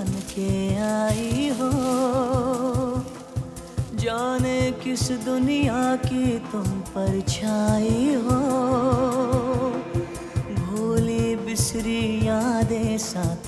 बन के आई हो। जाने किस दुनिया की तुम पर छाई हो। भूली बिसरी यादें साथ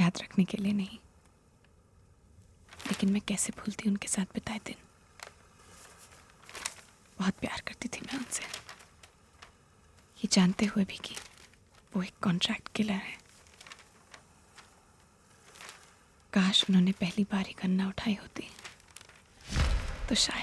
याद रखने के लिए नहीं। लेकिन मैं कैसे भूलती उनके साथ बिताए दिन। बहुत प्यार करती थी मैं उनसे। ये जानते हुए भी कि वो एक कॉन्ट्रैक्ट किलर है। काश उन्होंने पहली बार ही गन्ना उठाई होती। तो शायद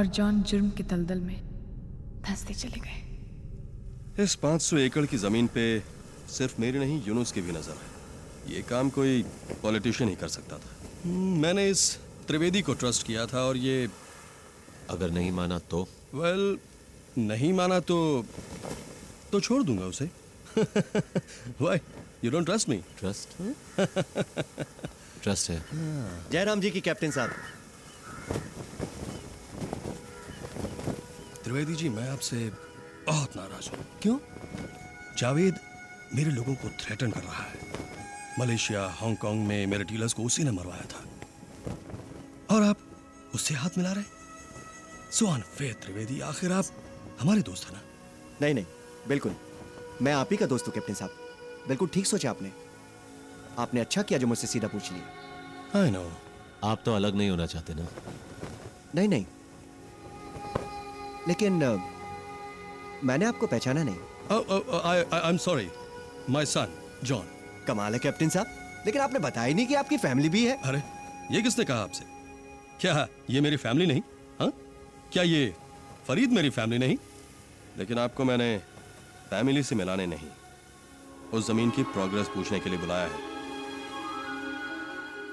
और जॉन जुर्म के दलदल में धंसते चले गए। इस 500 एकड़ की ज़मीन पे सिर्फ़ मेरी नहीं यूनुस की भी नज़र है। ये काम कोई पॉलिटिशियन ही कर सकता था। हम्म, मैंने इस त्रिवेदी को ट्रस्ट किया था और ये अगर नहीं माना तो? वेल well, नहीं माना तो तो छोड़ दूँगा उसे। Why you don't trust me trust trust है। जयराम जी की कैप्टन साहब। त्रिवेदी जी मैं आपसे बहुत नाराज़ हूँ। क्यों? जावेद मेरे लोगों को थ्रेटन कर रहा है। मलेशिया हांगकांग में मेरे डीलर्स को उसी ने मरवाया था। और आप उससे हाथ मिला रहे सो अनफेयर त्रिवेदी आखिर आप हमारे दोस्त हैं ना? नहीं नहीं बिल्कुल। मैं आप ही का दोस्त हूँ कैप्टन साहब। बिल्कुल ठीक सोचा आपने। आपने अच्छा किया जो मुझसे सीधा पूछ लिया आई नो आप तो अलग नहीं होना चाहते ना? नहीं नहीं लेकिन मैंने आपको पहचाना नहीं। I am sorry my son John कमाल है कैप्टन साहब। लेकिन आपने बताया नहीं कि आपकी फैमिली भी है। अरे ये किसने कहा आपसे? क्या ये मेरी फैमिली नहीं? हाँ? क्या ये फरीद मेरी फैमिली नहीं? लेकिन आपको मैंने फैमिली से मिलाने नहीं। उस ज़मीन की प्रोग्रेस पूछने के लिए बुलाया है।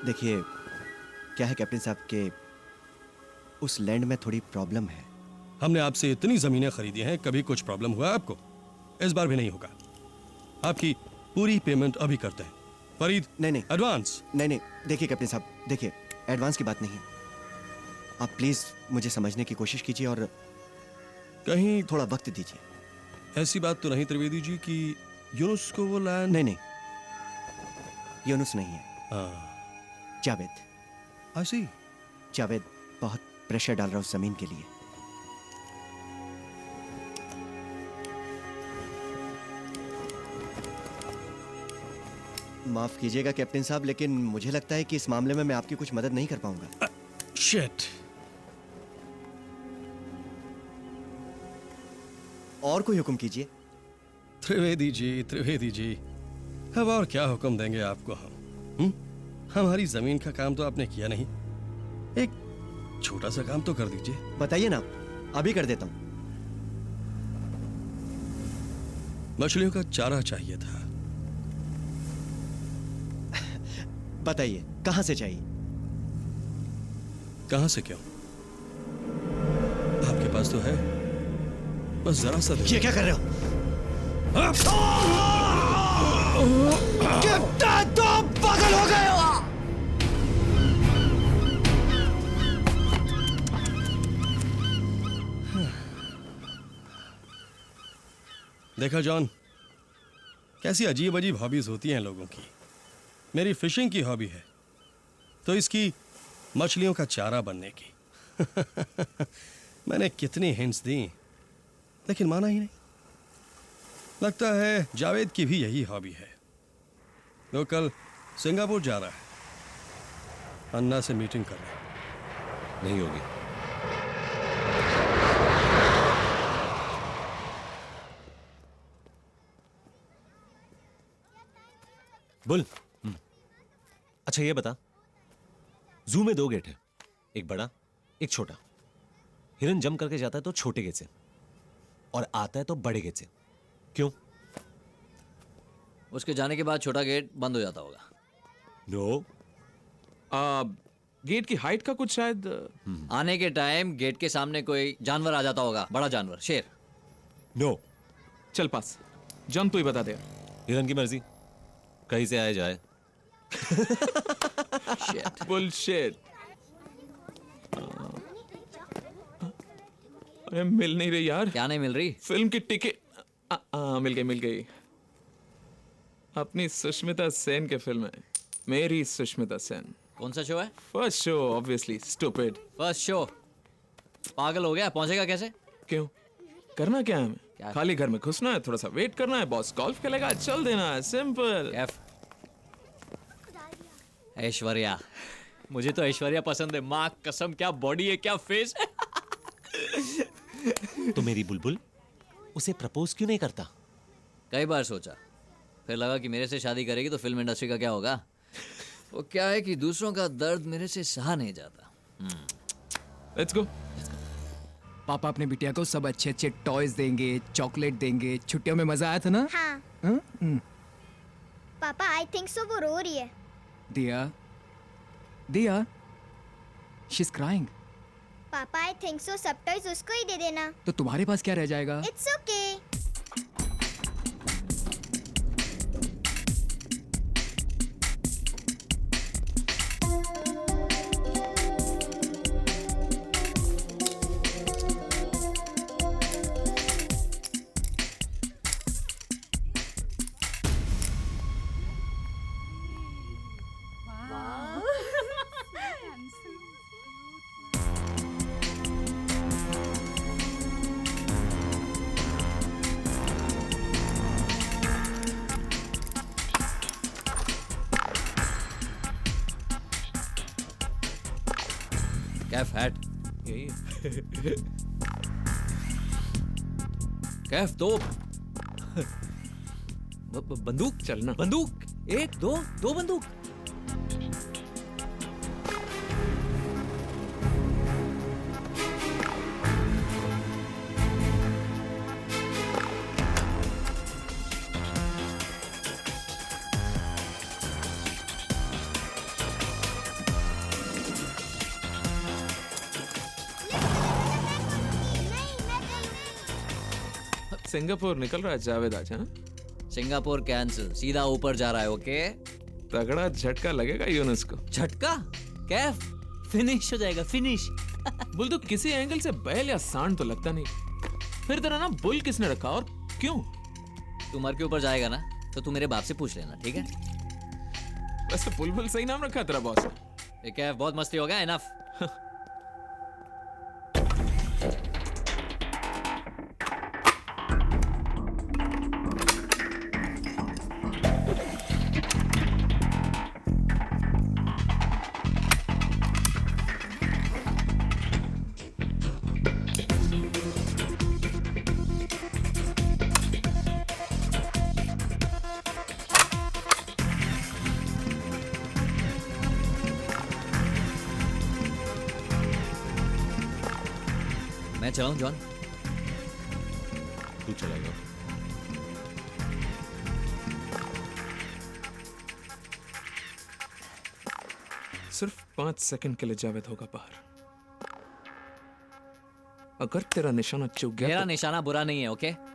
देखिए क्या है कैप्टन साहब के उस लैंड में थोड़ी प्रॉब्लम है। हमने आपसे इतनी जमीनें खरीदी हैं कभी कुछ प्रॉब्लम हुआ है आपको? इस बार भी नहीं होगा। आपकी पूरी पेमेंट अभी करते हैं। फरीद नहीं, नहीं। एडवांस नहीं नहीं। देखिए कैप्टन साहब देखिए एडवांस की बात नहीं आप प्लीज़ मुझे समझने की कोशिश कीजिए और कहीं थोड़ा वक्त दीजिए। ऐसी बात तो नहीं त्रिवेदी जी कि यूनुस को वो लैंड नहीं नहीं। यूनुस नहीं है। हाँ। जावेद। आई जावेद बहुत प्रेशर डाल रहा है उस ज़मीन के लिए। माफ़ कीजिएगा कैप्टन साहब लेकिन मुझे लगता है कि इस मामले में मैं आपकी कुछ मदद नहीं कर पाऊँगा। शिट और कोई हुक्म कीजिए। त्रिवेदी जी त्रिवेदी जी अब और क्या हुक्म देंगे आपको हम? हुँ? हमारी ज़मीन का काम तो आपने किया नहीं। एक छोटा सा काम तो कर दीजिए। बताइए ना अभी कर देता हूँ। मछलियों का चारा चाहिए था। बताइए कहाँ से चाहिए? कहाँ से क्यों? आपके पास तो है। बस जरा सा ये क्या कर रहे हो? कैप्टन तो पागल हो गए हो देखा जॉन कैसी अजीब अजीब हॉबीज होती हैं लोगों की। मेरी फिशिंग की हॉबी है तो इसकी मछलियों का चारा बनने की। मैंने कितनी हिंट्स दी, लेकिन माना ही नहीं। लगता है जावेद की भी यही हॉबी है। वो कल सिंगापुर जा रहा है। अन्ना से मीटिंग करने नहीं होगी। बुल। अच्छा ये बता। जू में दो गेट है एक बड़ा एक छोटा। हिरन जम करके जाता है तो छोटे गेट से और आता है तो बड़े गेट से। क्यों? उसके जाने के बाद छोटा गेट बंद हो जाता होगा। नो आ, गेट की हाइट का कुछ शायद आने के टाइम गेट के सामने कोई जानवर आ जाता होगा बड़ा जानवर शेर। नो चल पास जम तू ही बता दे। हिरन की मर्ज़ी कहीं से आए जाए। Shit. बुलशिट अरे मिल नहीं रही यार। क्या नहीं मिल रही? फ़िल्म की टिकट मिल गई मिल गई। अपनी सुष्मिता सेन के फ़िल्म है मेरी सुष्मिता सेन। कौन सा शो है? First show obviously stupid first show पागल हो गया पहुंचेगा कैसे? क्यों? करना क्या है? हमें? खाली घर में घुसना है थोड़ा सा वेट करना है बॉस गोल्फ खेलेगा चल देना है सिंपल कैफ ऐश्वर्या मुझे तो ऐश्वर्या पसंद है। माँ कसम क्या बॉडी है क्या फेस है तो मेरी बुलबुल उसे प्रपोज क्यों नहीं करता? कई बार सोचा। फिर लगा कि मेरे से शादी करेगी तो फ़िल्म इंडस्ट्री का क्या होगा? वो क्या है कि दूसरों का दर्द मेरे से सहा नहीं जाता। लेट्स गो पापा अपने बिटिया को सब अच्छे अच्छे टॉयज देंगे चॉकलेट देंगे। छुट्टियों में मज़ा आया था ना? हाँ। हाँ? हम्म, पापा आई थिंक सो वो रो रही है। दिया Dia. She's crying. पापा आई थिंक सो सब टॉयज उसको ही दे देना। तो तुम्हारे पास क्या रह जाएगा? इट्स ओके कैफ कैफ दो। बंदूक चलना। बंदूक। एक दो दो बंदूक। सिंगापुर निकल रहा है जावेद आज हाँ? सिंगापुर कैंसिल सीधा ऊपर जा रहा है ओके? तगड़ा झटका लगेगा यूनुस को। झटका? कैफ? फिनिश हो जाएगा फिनिश। बुल तो किसी एंगल से बैल या सांड तो लगता नहीं। फिर तेरा नाम बुल किसने रखा और क्यों? तू मर के ऊपर जाएगा ना तो तू मेरे बाप से पूछ लेना ठीक है? वैसे बुलबुल सही नाम रखा तेरा बॉस ने। बहुत मस्ती हो गया इनफ मैं John. जॉन तू चलाएगा सिर्फ़ पाँच सेकंड के लिए जावेद होगा बाहर। अगर तेरा निशाना चुग गया मेरा तो निशाना बुरा नहीं है ओके Yeah,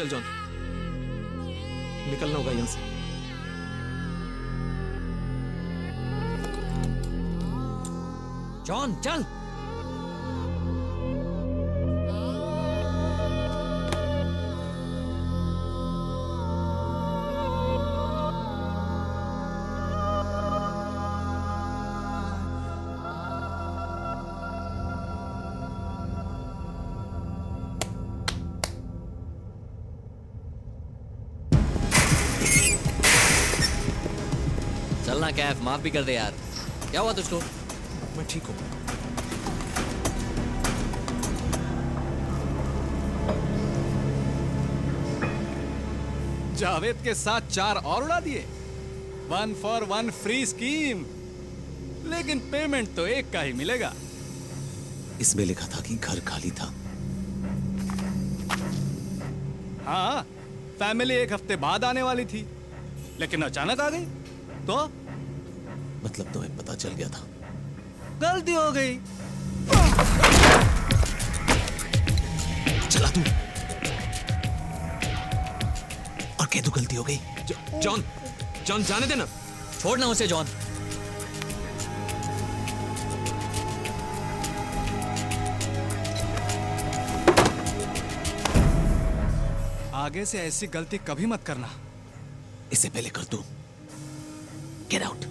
चल जॉन निकलना होगा यहाँ से। जॉन चल। कैफ माफ़ भी कर दे यार। क्या हुआ तुझको? मैं ठीक हूँ। जावेद के साथ चार और उड़ा दिए। One for one free scheme लेकिन पेमेंट तो एक का ही मिलेगा। इसमें लिखा था कि घर खाली था। हाँ फैमिली एक हफ़्ते बाद आने वाली थी लेकिन अचानक आ गई। तो? मतलब तुम्हें पता चल गया था। गलती हो गई। चला तू। और कह दो गलती हो गई। जॉन जॉन जाने देना। छोड़ना उसे जॉन। आगे से ऐसी गलती कभी मत करना। इससे पहले कर दू। गेट आउट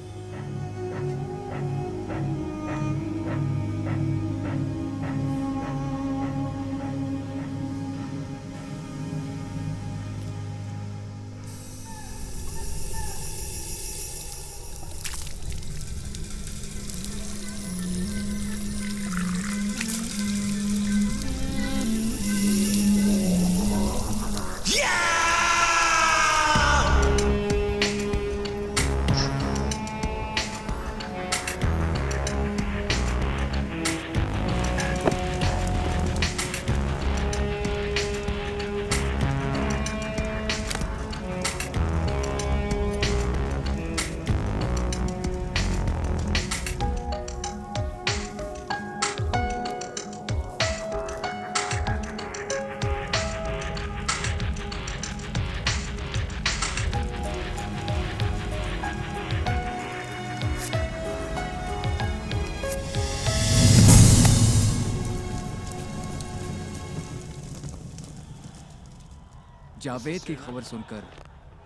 जावेद की खबर सुनकर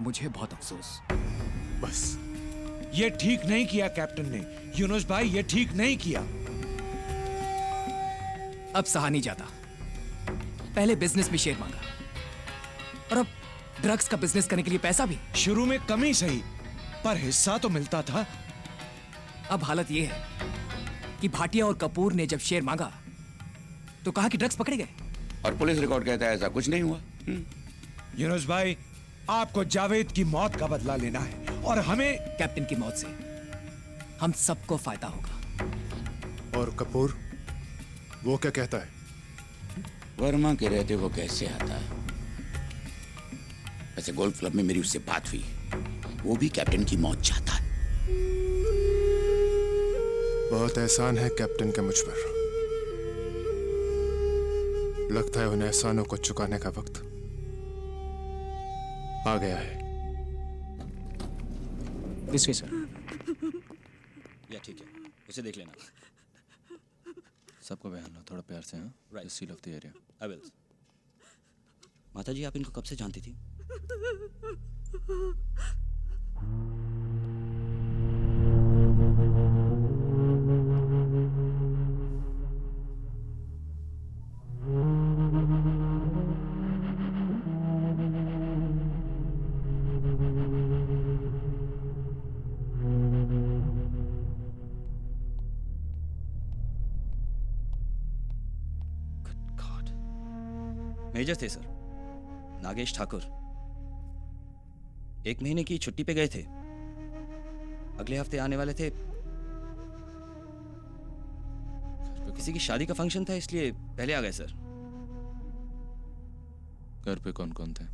मुझे बहुत अफसोस। बस। ये ठीक नहीं किया कैप्टन ने। यूनुस भाई ये ठीक नहीं किया। अब सहा नहीं जाता। पहले बिज़नेस में शेयर मांगा। और अब ड्रग्स का बिज़नेस करने के लिए पैसा भी। शुरू में कमी सही पर हिस्सा तो मिलता था। अब हालत यह है कि भाटिया और कपूर ने जब शेयर मांगा तो कहा कि ड्रग्स पकड़े गए। और पुलिस रिकॉर्ड कहता है ऐसा कुछ नहीं हुआ। यूनुस भाई आपको जावेद की मौत का बदला लेना है और हमें कैप्टन की मौत से हम सबको फ़ायदा होगा। और कपूर वो क्या कहता है? वर्मा के रहते वो कैसे आता है? वैसे गोल्फ क्लब में मेरी उससे बात हुई। वो भी कैप्टन की मौत चाहता है। बहुत एहसान है कैप्टन का मुझ पर। लगता है उन एहसानों को चुकाने का वक्त आ गया है। This way sir. या ठीक है उसे देख लेना। सबको बयान लो थोड़ा प्यार से हाँ? Right seal off the area I will माता जी आप इनको कब से जानती थी? मेजर थे सर। नागेश ठाकुर। एक महीने की छुट्टी पे गए थे। अगले हफ़्ते आने वाले थे। तो किसी की शादी का फ़ंक्शन था इसलिए पहले आ गए सर। घर पे कौन कौन थे?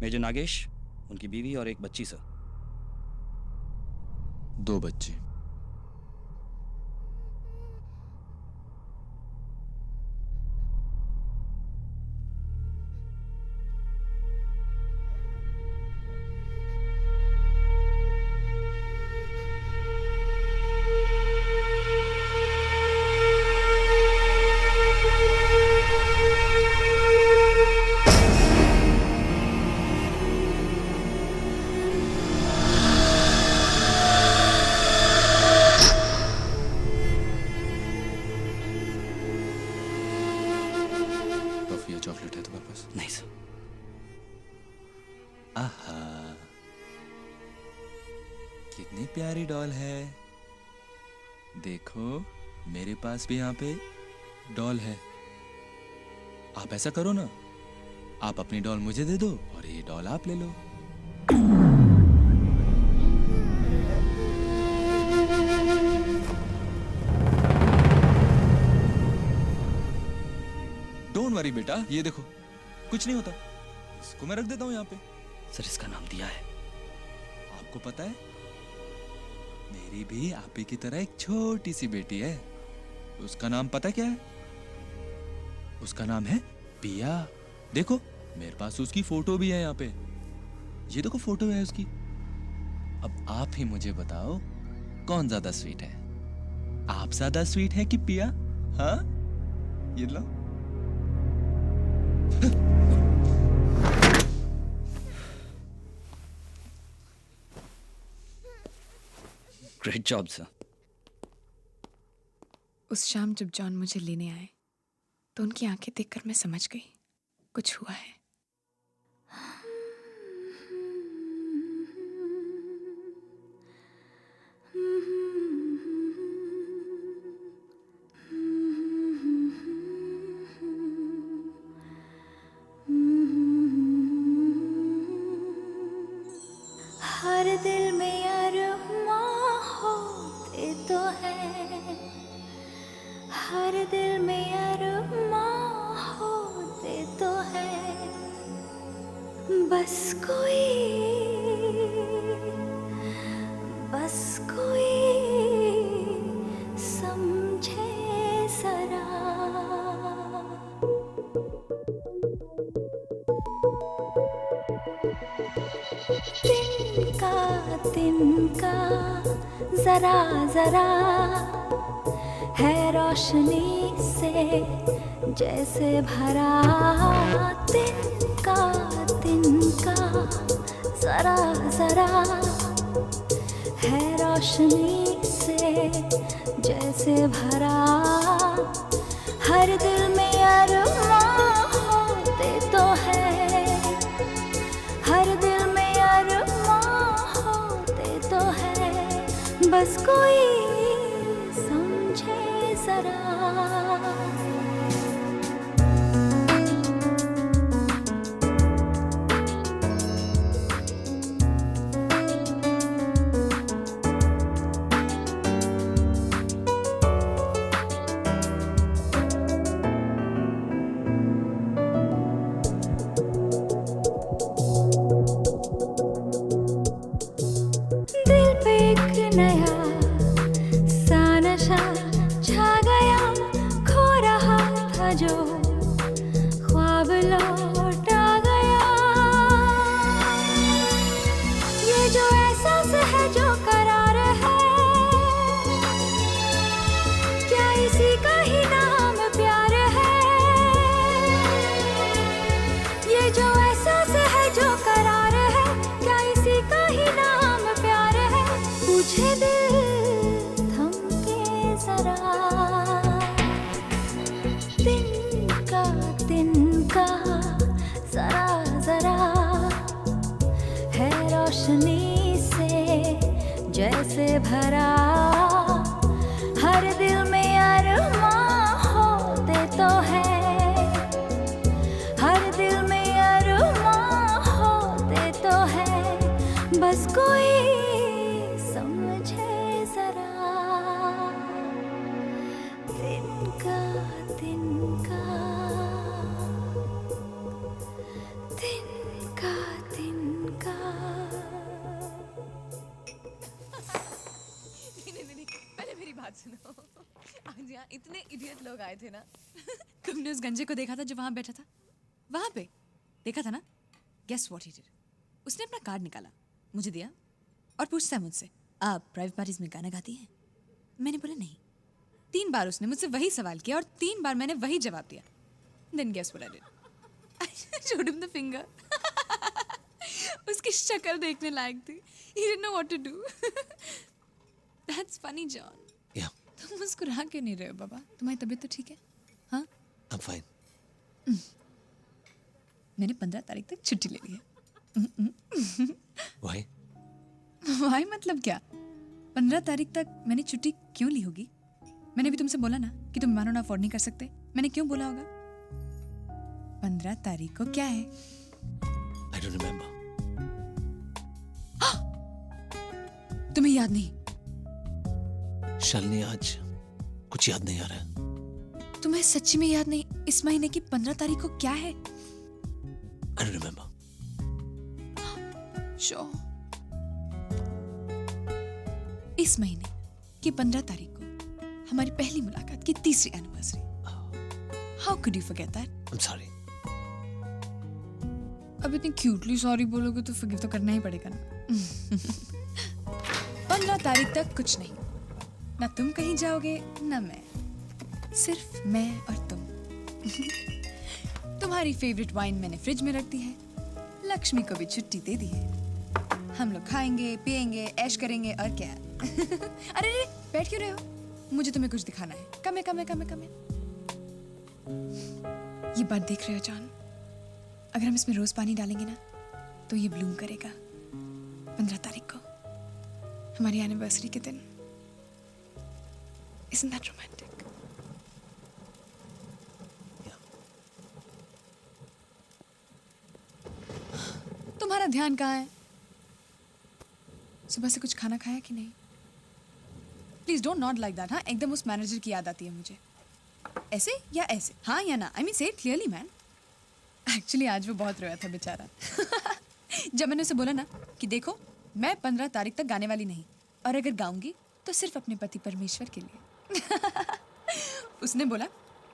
मेजर नागेश उनकी बीवी और एक बच्ची सर। दो बच्चे। पास भी यहाँ पे डॉल है। आप ऐसा करो ना। आप अपनी डॉल मुझे दे दो और ये डॉल आप ले लो। डोंट वरी बेटा ये देखो कुछ नहीं होता। इसको मैं रख देता हूँ यहाँ पे। सर इसका नाम दिया है। आपको पता है मेरी भी आप ही की तरह एक छोटी सी बेटी है। उसका नाम पता क्या है? उसका नाम है पिया। देखो, मेरे पास उसकी फ़ोटो भी है यहाँ पे। ये देखो, फ़ोटो है उसकी। अब आप ही मुझे बताओ, कौन ज़्यादा स्वीट है? आप ज़्यादा स्वीट है कि पिया? हाँ? ये लो। ग्रेट जॉब सर उस शाम जब जॉन मुझे लेने आए तो उनकी आँखें देखकर मैं समझ गई। कुछ हुआ है। जैसे भरा यहाँ इतने इडियट लोग आए थे ना। तुमने उस गंजे को देखा था जो वहाँ बैठा था? वहाँ पे। देखा था ना? गेस व्हाट ही डिड उसने अपना कार्ड निकाला मुझे दिया और पूछता है मुझसे आप प्राइवेट पार्टीज़ में गाना गाती हैं? मैंने बोला नहीं। तीन बार उसने मुझसे वही सवाल किया और तीन बार मैंने वही जवाब दिया। Then guess what I did I showed him the finger उसकी शक्ल देखने लायक थी। He didn't know what to do that's funny John Yeah. तुम मुस्कुरा क्यों नहीं रहे हो बाबा। तुम्हारी तबीयत तो ठीक है? हाँ? I'm fine. मैंने पंद्रह तारीख तक छुट्टी ले ली है। Why? वाई मतलब क्या? पंद्रह तारीख तक मैंने छुट्टी क्यों ली होगी? मैंने भी तुमसे बोला ना कि तुम मानो ना अफोर्ड नहीं कर सकते। मैंने क्यों बोला होगा? पंद्रह तारीख को क्या है? आई डोंट रिमेम्बर तुम्हें याद नहीं? शालिनी आज कुछ याद नहीं आ रहा है। तुम्हें सच्ची में याद नहीं इस महीने की पंद्रह तारीख को क्या है? आई रिमेम्बर श्योर इस महीने की पंद्रह तारीख को हमारी पहली मुलाकात की तीसरी anniversary how could you forget that I am sorry अब इतनी क्यूटली सॉरी बोलोगे तो फॉरगिव तो करना ही पड़ेगा ना। पंद्रह तारीख तक कुछ नहीं। ना तुम कहीं जाओगे, ना मैं। सिर्फ़ मैं और तुम। तुम्हारी फेवरेट वाइन मैंने फ्रिज में रख दी है। लक्ष्मी को भी छुट्टी दे दी है। हम लोग खाएँगे पिएँगे ऐश करेंगे और क्या। अरे अरे, बैठ क्यों रहे हो? मुझे तुम्हें कुछ दिखाना है। कम कम कम कम ये बात देख रहे हो, जॉन। अगर हम इसमें रोज पानी डालेंगे ना तो ये ब्लूम करेगा। पंद्रह तारीख को। हमारी एनिवर्सरी के दिन। Isn't that romantic? तुम्हारा ध्यान कहाँ है? सुबह से कुछ खाना खाया कि नहीं? Please don't not like that हाँ? एकदम उस मैनेजर की याद आती है मुझे। ऐसे या ऐसे? हाँ या ना? I mean say clearly man actually आज वो बहुत रोया था बेचारा। जब मैंने उसे बोला ना कि देखो मैं पंद्रह तारीख तक गाने वाली नहीं और अगर गाऊँगी तो सिर्फ़ अपने पति परमेश्वर के लिए। उसने बोला,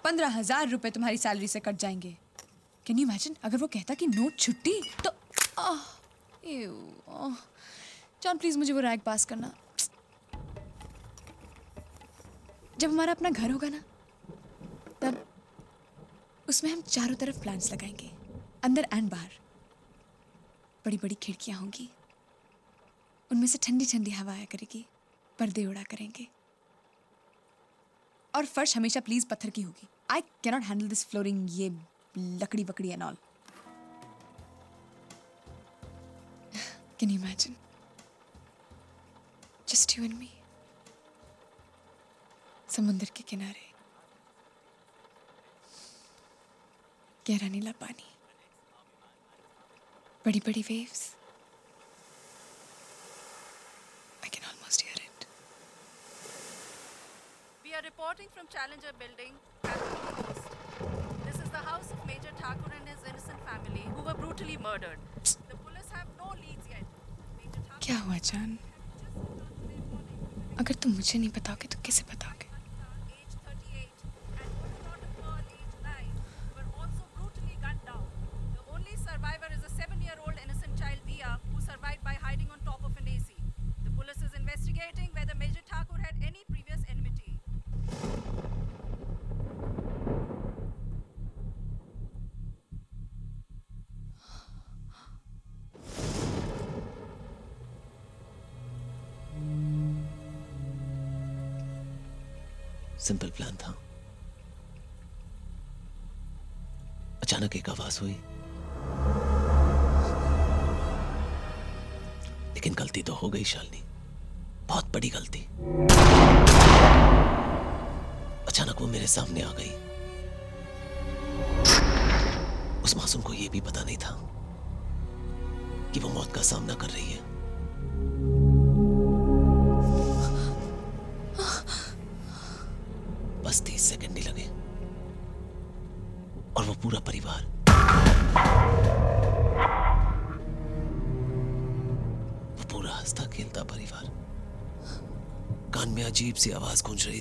पंद्रह हज़ार रुपए तुम्हारी सैलरी से कट जाएँगे. कैन यू इमेजिन अगर वो कहता कि नोट छुट्टी तो जॉन प्लीज़ मुझे वो रैग पास करना. जब हमारा अपना घर होगा ना, तब उसमें हम चारों तरफ़ प्लांट्स लगाएँगे, अंदर एंड बाहर। बड़ी बड़ी खिड़कियाँ होंगी, उनमें से ठंडी ठंडी हवा आया करेगी, पर्दे उड़ा करेंगे। और फर्श हमेशा प्लीज़ पत्थर की होगी। I cannot handle this flooring ये लकड़ी वकड़ी and all can you imagine just you and me समुंदर के किनारे। गहरा नीला पानी। बड़ी बड़ी waves I can almost hear it We are reporting from Challenger Building at the coast. This is the house of Major Thakur and his innocent family who were brutally murdered. The police have no leads yet. क्या हुआ जान अगर तुम मुझे नहीं बताओगे तो किसे बताओगे आवाज़ हुई। लेकिन गलती तो हो गई, शालिनी। बहुत बड़ी गलती। अचानक वो मेरे सामने आ गई। उस मासूम को यह भी पता नहीं था कि वो मौत का सामना कर रही है। सी आवाज़ गूंज रही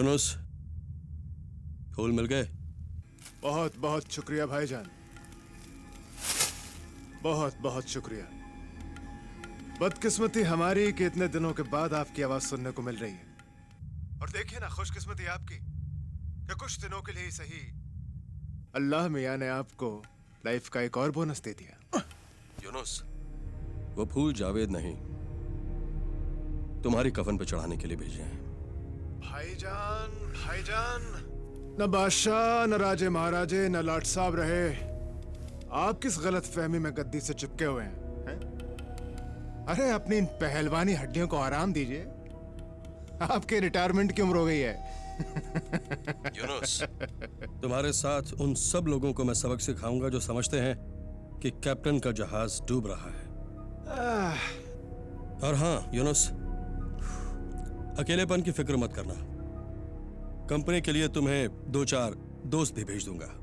यूनुस फूल मिल गए। बहुत बहुत शुक्रिया भाईजान। बहुत बहुत शुक्रिया। बदकिस्मती हमारी कि इतने दिनों के बाद आपकी आवाज़ सुनने को मिल रही है। और देखिए ना खुशकिस्मती आपकी कि कुछ दिनों के लिए ही सही। अल्लाह मियाँ ने आपको लाइफ का एक और बोनस दे दिया। यूनुस वो फूल जावेद नहीं तुम्हारी कफन पे चढ़ाने के लिए भेजे हैं। भाईजान भाईजान। न बादशाह न राजे महाराजे न लाट साहब रहे। आप किस गलत फहमी में गद्दी से चिपके हुए हैं हैं? अरे अपनी इन पहलवानी हड्डियों को आराम दीजिए। आपके रिटायरमेंट की उम्र हो गई है। यूनुस तुम्हारे साथ उन सब लोगों को मैं सबक सिखाऊँगा जो समझते हैं कि कैप्टन का जहाज़ डूब रहा है। और हाँ यूनुस अकेलेपन की फ़िक्र मत करना। कंपनी के लिए तुम्हें दो चार दोस्त भी भेज दूँगा।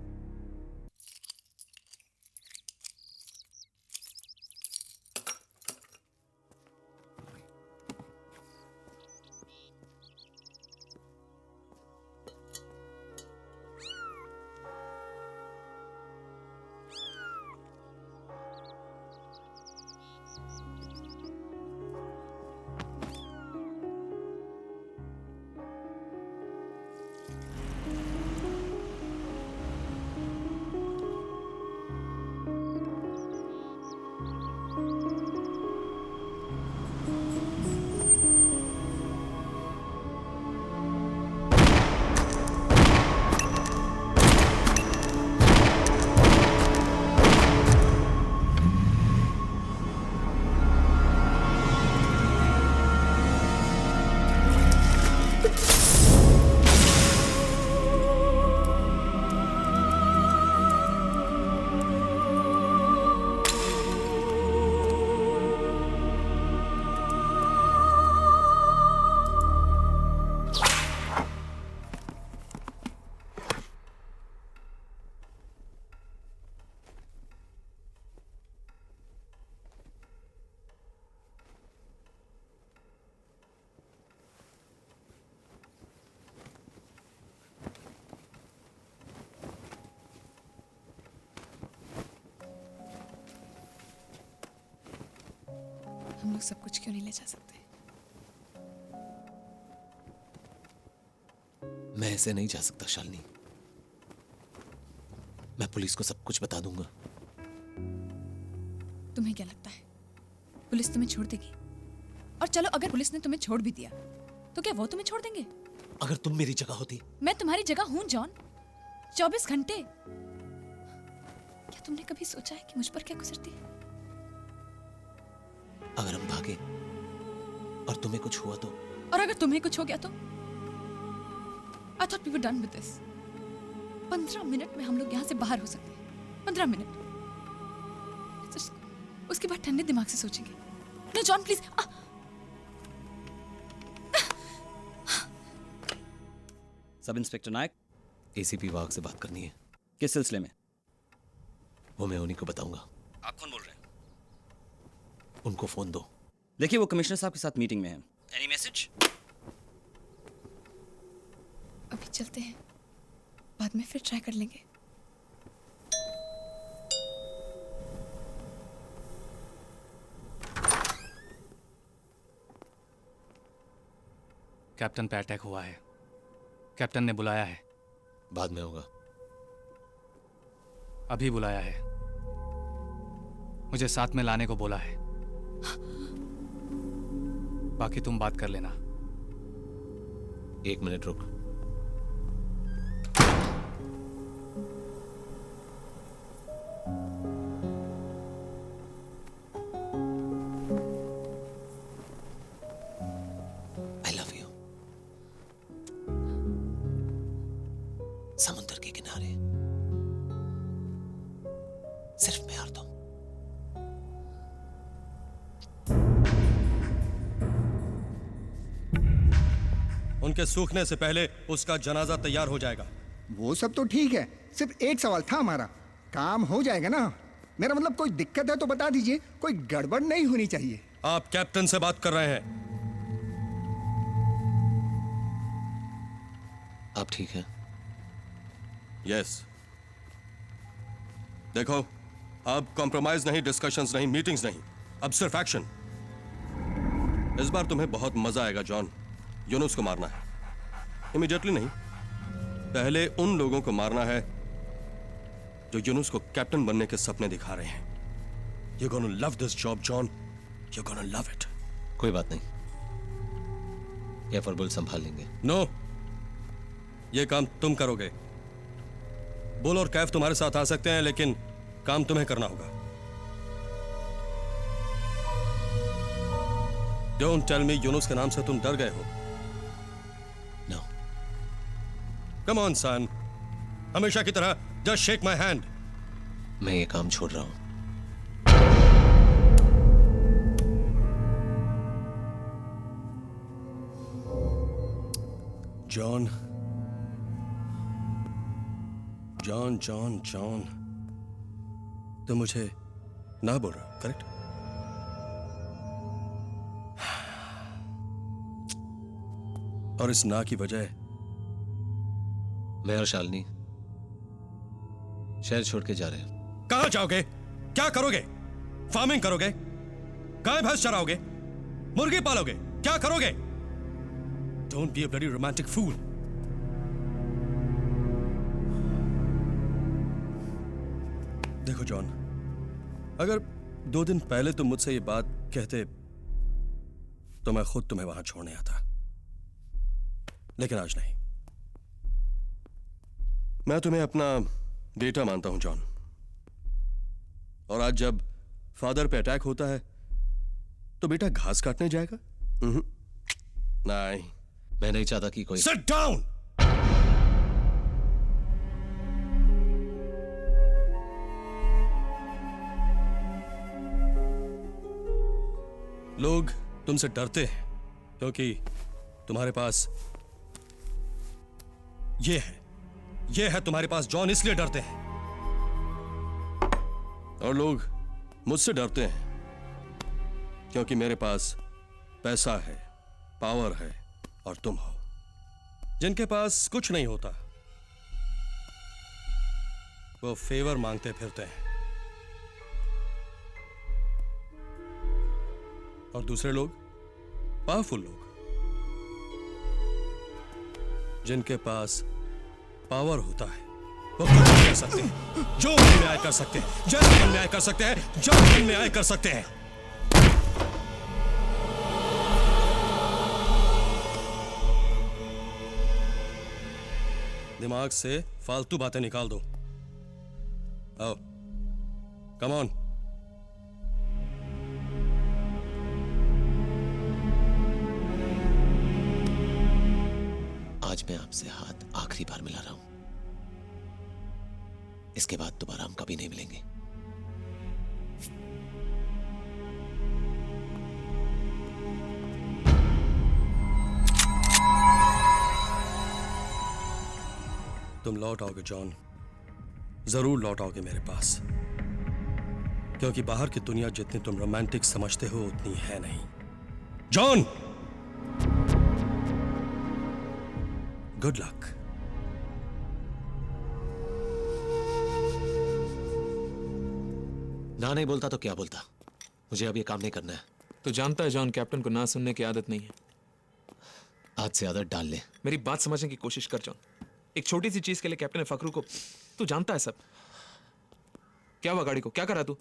लोग सब कुछ क्यों नहीं ले जा सकते? मैं ऐसे नहीं जा सकता शालिनी। मैं पुलिस को सब कुछ बता दूँगा। तुम्हें क्या लगता है? पुलिस तुम्हें छोड़ देगी? और चलो अगर पुलिस ने तुम्हें छोड़ भी दिया तो क्या वो तुम्हें छोड़ देंगे? अगर तुम मेरी जगह होती। मैं तुम्हारी जगह हूँ जॉन। चौबीस घंटे। क्या तुमने कभी सोचा है कि मुझ पर क्या गुजरती है? अगर हम भागे और तुम्हें कुछ हुआ तो? और अगर तुम्हें कुछ हो गया तो? I thought we were done with this पंद्रह मिनट में हम लोग यहाँ से बाहर हो सकते हैं। पंद्रह मिनट। उसके बाद ठंडे दिमाग से सोचेंगे। नो जॉन प्लीज़ सब इंस्पेक्टर नायक एसीपी वाघ से बात करनी है। किस सिलसिले में? वो मैं उन्हीं को बताऊँगा आप कौन बोल रहे हैं उनको फ़ोन दो। देखिए वो कमिश्नर साहब के साथ मीटिंग में है। एनी मैसेज अभी चलते हैं। बाद में फिर ट्राई कर लेंगे। कैप्टन पे अटैक हुआ है। कैप्टन ने बुलाया है। बाद में होगा। अभी बुलाया है। मुझे साथ में लाने को बोला है। बाकी तुम बात कर लेना। एक मिनट रुक। सूखने से पहले उसका जनाजा तैयार हो जाएगा। वो सब तो ठीक है सिर्फ़ एक सवाल था हमारा। काम हो जाएगा ना? मेरा मतलब कोई दिक्कत है तो बता दीजिए कोई गड़बड़ नहीं होनी चाहिए। आप कैप्टन से बात कर रहे हैं। आप ठीक हैं? यस देखो अब कॉम्प्रोमाइज नहीं डिस्कशंस नहीं मीटिंग्स नहीं। अब सिर्फ़ एक्शन इस बार तुम्हें बहुत मज़ा आएगा जॉन। यूनुस को मारना है। इमीडिएटली नहीं। पहले उन लोगों को मारना है जो यूनुस को कैप्टन बनने के सपने दिखा रहे हैं। You gonna love this job John you gonna love it कोई बात नहीं। ये फरबुल संभाल लेंगे। No no! ये काम तुम करोगे। बुल और कैफ तुम्हारे साथ आ सकते हैं लेकिन काम तुम्हें करना होगा। डोंट टेल मी यूनुस के नाम से तुम डर गए हो। कम ऑन सन हमेशा की तरह जस्ट शेक माय हैंड मैं ये काम छोड़ रहा हूँ। जॉन जॉन जॉन जॉन तुम मुझे ना बोल रहा करेक्ट और इस ना की वजह मैं और शालिनी शहर छोड़ के जा रहे हैं। कहाँ जाओगे? क्या करोगे? फ़ार्मिंग करोगे? गाय भैंस चराओगे? मुर्गी पालोगे? क्या करोगे? Don't be a bloody romantic fool देखो, जॉन, अगर दो दिन पहले तुम मुझसे ये बात कहते तो मैं खुद तुम्हें वहाँ छोड़ने आता। लेकिन आज नहीं। मैं तुम्हें अपना बेटा मानता हूँ जॉन। और आज जब फादर पे अटैक होता है तो बेटा घास काटने जाएगा? नहीं। मैं नहीं चाहता कि कोई सिट डाउन लोग तुमसे डरते हैं क्योंकि तुम्हारे पास ये है। ये है तुम्हारे पास, जॉन, इसलिए डरते हैं। और लोग मुझसे डरते हैं, क्योंकि मेरे पास पैसा है, पावर है, और तुम हो, जिनके पास कुछ नहीं होता। वो फेवर मांगते फिरते हैं। और दूसरे लोग पावरफुल लोग, जिनके पास पावर होता है। वो कुछ भी कर सकते। हैं जो में आए कर सकते हैं जब मन में कर सकते हैं जब मन में कर सकते हैं। दिमाग से फालतू बातें निकाल दो। आओ कम ऑन आज मैं आपसे हाथ आखिरी बार मिला रहा हूँ। इसके बाद दोबारा हम कभी नहीं मिलेंगे। तुम लौट आओगे, जॉन। ज़रूर लौट आओगे मेरे पास। क्योंकि बाहर की दुनिया जितनी तुम रोमांटिक समझते हो, उतनी है नहीं। जॉन! गुड लक ना नहीं बोलता तो क्या बोलता? मुझे अब ये काम नहीं करना है। तो जानता है जॉन कैप्टन को ना सुनने की आदत नहीं है। आज से आदत डाल ले। मेरी बात समझने की कोशिश कर जॉन। एक छोटी सी चीज़ के लिए कैप्टन ने फकरू को तू जानता है सब। क्या हुआ गाड़ी को? क्या करा तू?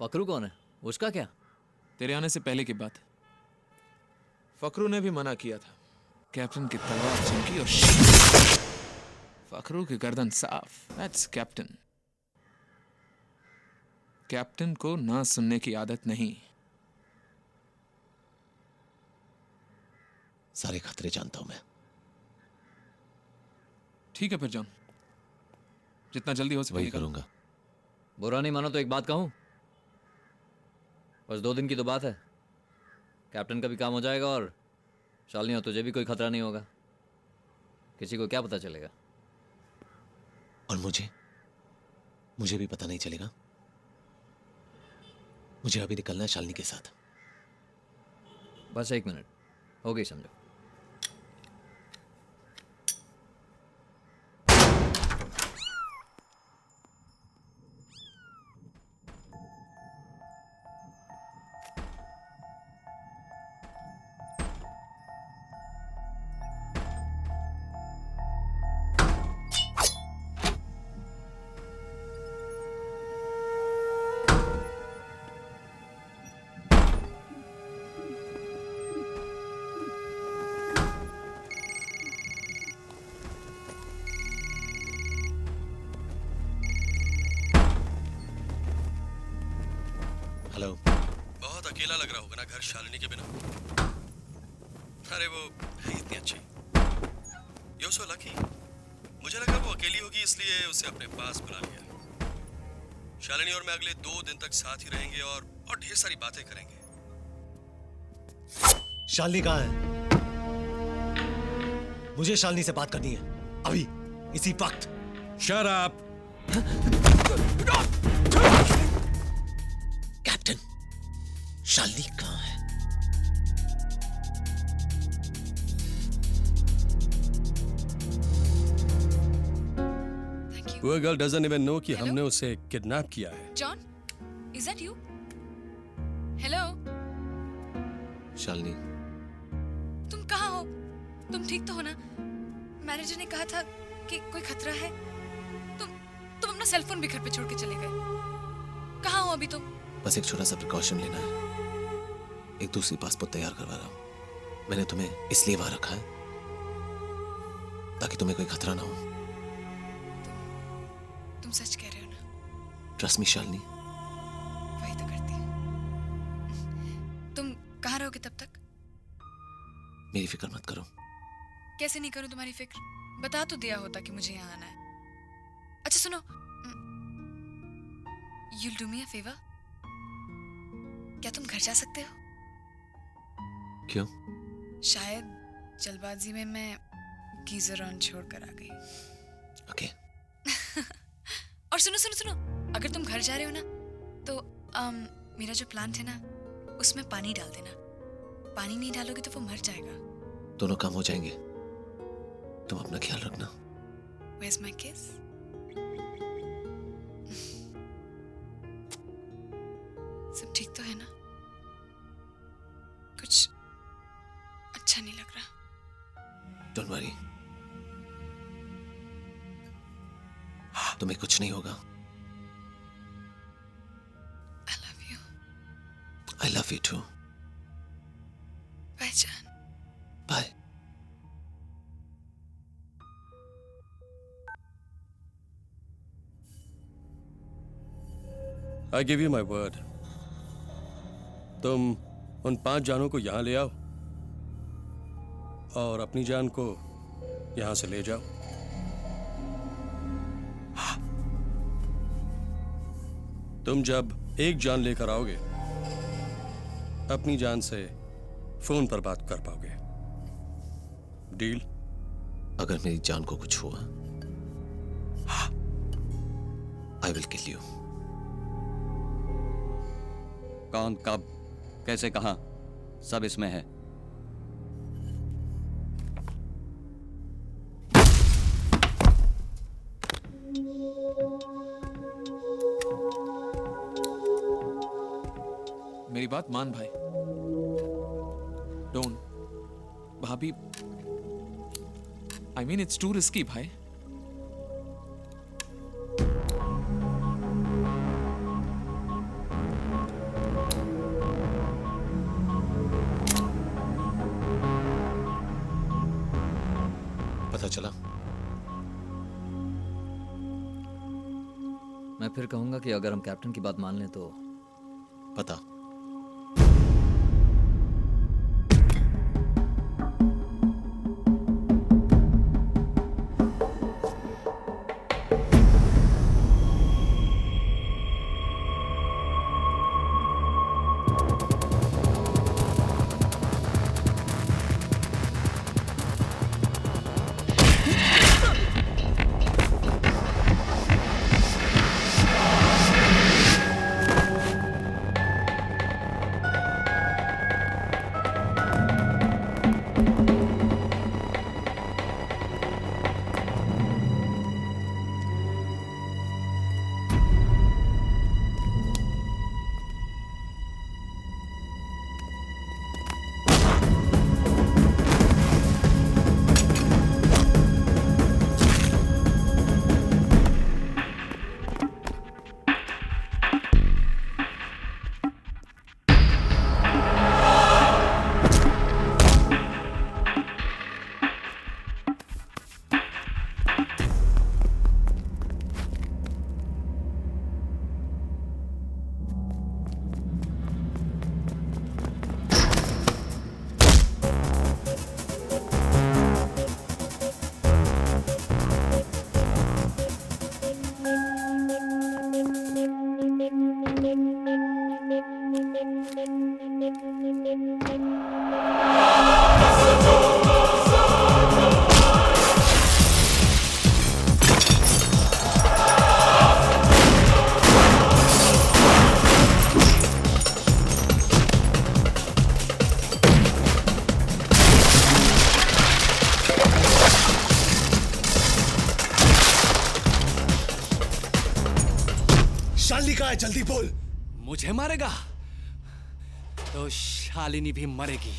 फकरू कौन है? उसका क्या? तेरे आने से पहले की बात। है फकरू ने भी मना किया था। कैप्टन की तलवार चमकी और फकरू की गर्दन साफ़। दैट्स कैप्टन कैप्टन को ना सुनने की आदत नहीं। सारे खतरे जानता हूँ मैं। ठीक है फिर जॉन जितना जल्दी हो सके वही करूँगा। बुरा नहीं मानो तो एक बात कहूँ? बस दो दिन की तो बात है। कैप्टन का भी काम हो जाएगा और शालिनी हो तुझे भी कोई खतरा नहीं होगा। किसी को क्या पता चलेगा? और मुझे? मुझे भी पता नहीं चलेगा। मुझे अभी निकलना है शालिनी के साथ। बस एक मिनट। हो गई समझो। अकेला लग रहा होगा ना घर शालिनी के बिना। अरे वो है इतनी अच्छी। यू सो लकी मुझे लगा वो अकेली होगी इसलिए उसे अपने पास बुला लिया। शालिनी और मैं अगले दो दिन तक साथ ही रहेंगे और और ढेर सारी बातें करेंगे। शालिनी कहाँ है? मुझे शालिनी से बात करनी है। अभी इसी वक्त। शराब गर्ल डजंट इवन नो कि हमने उसे किडनैप किया है। John is that you hello Shalini. तुम कहाँ हो? तुम ठीक तो हो ना? मैनेजर ने कहा था कि कोई खतरा है। तुम तुम अपना सेल फ़ोन भी घर पे छोड़ के चले गए। कहाँ हो अभी तुम? बस एक छोटा सा प्रिकॉशन लेना है। एक दूसरी पासपोर्ट तैयार करवा रहा हूँ। मैंने तुम्हें इसलिए वहाँ रखा है ताकि तुम्हें कोई खतरा ना हो। ट्रस्ट मी शालिनी वही तो करती। तुम कहाँ रहोगे तब तक? मेरी फ़िक्र मत करो। कैसे नहीं करूँ तुम्हारी फ़िक्र? बता तो दिया होता कि मुझे यहाँ आना है। अच्छा सुनो। You'll do me a favour क्या तुम घर जा सकते हो? क्यों? शायद जल्दबाजी में मैं गीजर ऑन छोड़ कर आ गई। ओके और सुनो सुनो सुनो। अगर तुम घर जा रहे हो ना तो आम, मेरा जो प्लांट है ना उसमें पानी डाल देना। पानी नहीं डालोगे तो वो मर जाएगा। दोनों काम हो जाएँगे। तुम अपना ख्याल रखना। Where's my kiss? I give you my word तुम उन पाँच जानों को यहाँ ले आओ और अपनी जान को यहाँ से ले जाओ। तुम जब एक जान लेकर आओगे, अपनी जान से फ़ोन पर बात कर पाओगे। डील? अगर मेरी जान को कुछ हुआ आई विल किल यू कौन, कब, कैसे, कहा, सब इसमें है। मेरी बात मान भाई। डोंट भाभी I mean it's too risky भाई। अगर हम कैप्टन की बात मान लें तो पता। जल्दी बोल। मुझे मारेगा? तो शालिनी भी मरेगी।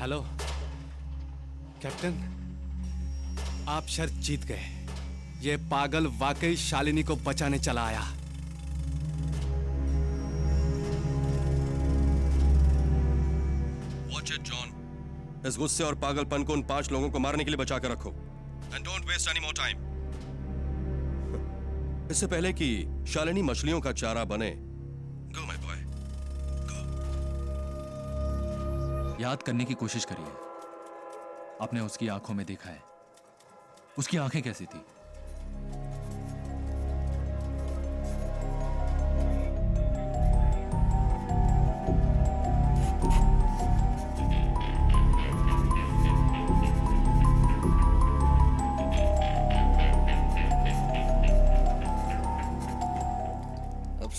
हेलो कैप्टन आप शर्त जीत गए। ये पागल वाकई शालिनी को बचाने चला आया। वॉच इट जॉन इस गुस्से और पागलपन को उन पाँच लोगों को मारने के लिए बचा कर रखो। वेस्ट एनी मोर टाइम इससे पहले कि शालिनी मछलियों का चारा बने। गो माय बॉय याद करने की कोशिश करिए। आपने उसकी आँखों में देखा है। उसकी आँखें कैसी थी?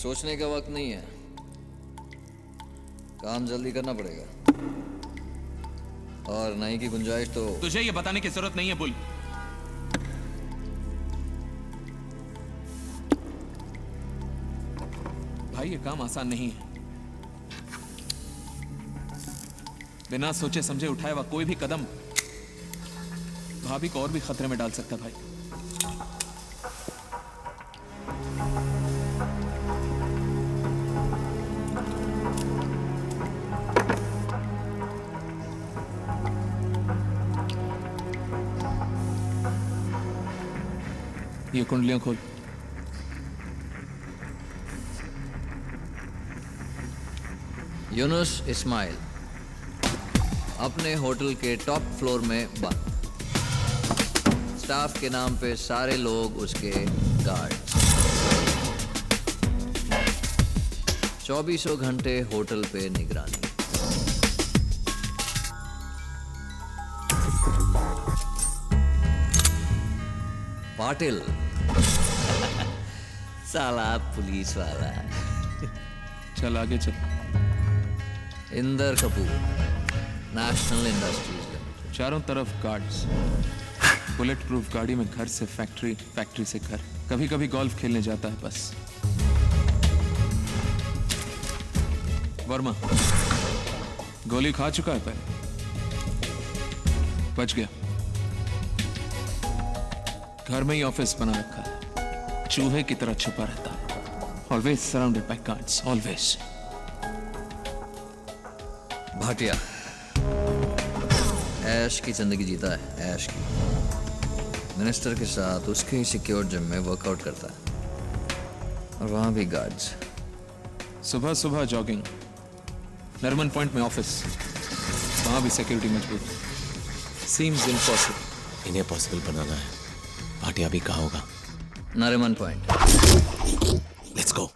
सोचने का वक्त नहीं है। काम जल्दी करना पड़ेगा। और नहीं की गुंजाइश तो तुझे ये बताने की ज़रूरत नहीं है, बुल। भाई, ये काम आसान नहीं है। बिना सोचे, समझे उठाया हुआ कोई भी कदम भाभी को और भी खतरे में डाल सकता भाई। कुंडलियाँ खोल यूनुस इस्माइल, अपने होटल के टॉप फ्लोर में बंद। स्टाफ के नाम पे सारे लोग उसके गार्ड। चौबीसों घंटे होटल पे निगरानी। पाटिल साला पुलिस वाला। चल आगे चल। इंदर कपूर नेशनल इंडस्ट्रीज़ चारों तरफ़ गार्ड्स बुलेट प्रूफ गाड़ी में घर से फैक्ट्री फैक्ट्री से घर। कभी कभी गोल्फ खेलने जाता है बस। वर्मा गोली खा चुका है पहले। बच गया। घर में ही ऑफ़िस बना रखा है। चूहे की तरह छुपा रहता है। Always surrounded by guards always Bhatia ऐश की ज़िंदगी जीता है ऐश की। मिनिस्टर के साथ उसके ही सिक्योर जिम में वर्कआउट करता है। और वहाँ भी गार्ड्स सुबह सुबह जॉगिंग नरमन पॉइंट में ऑफ़िस वहाँ भी सिक्योरिटी मज़बूत। सीम्स इम्पॉसिबल इन्हें पॉसिबल बनाना है। भाटिया भी कहा होगा? नरिमन पॉइंट लेट्स गो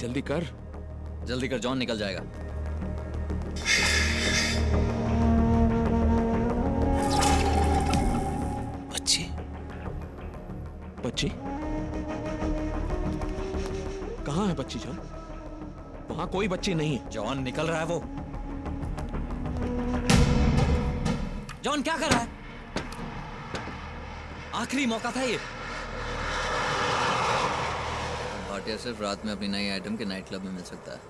जल्दी कर। जल्दी कर जॉन निकल जाएगा। बच्ची? बच्ची? कहाँ है बच्ची जान? वहाँ कोई बच्ची नहीं है। जॉन निकल रहा है वो। जॉन क्या कर रहा है? आखिरी मौका था ये। भाटिया सिर्फ़ रात में अपनी नई आइटम के नाइट क्लब में मिल सकता है।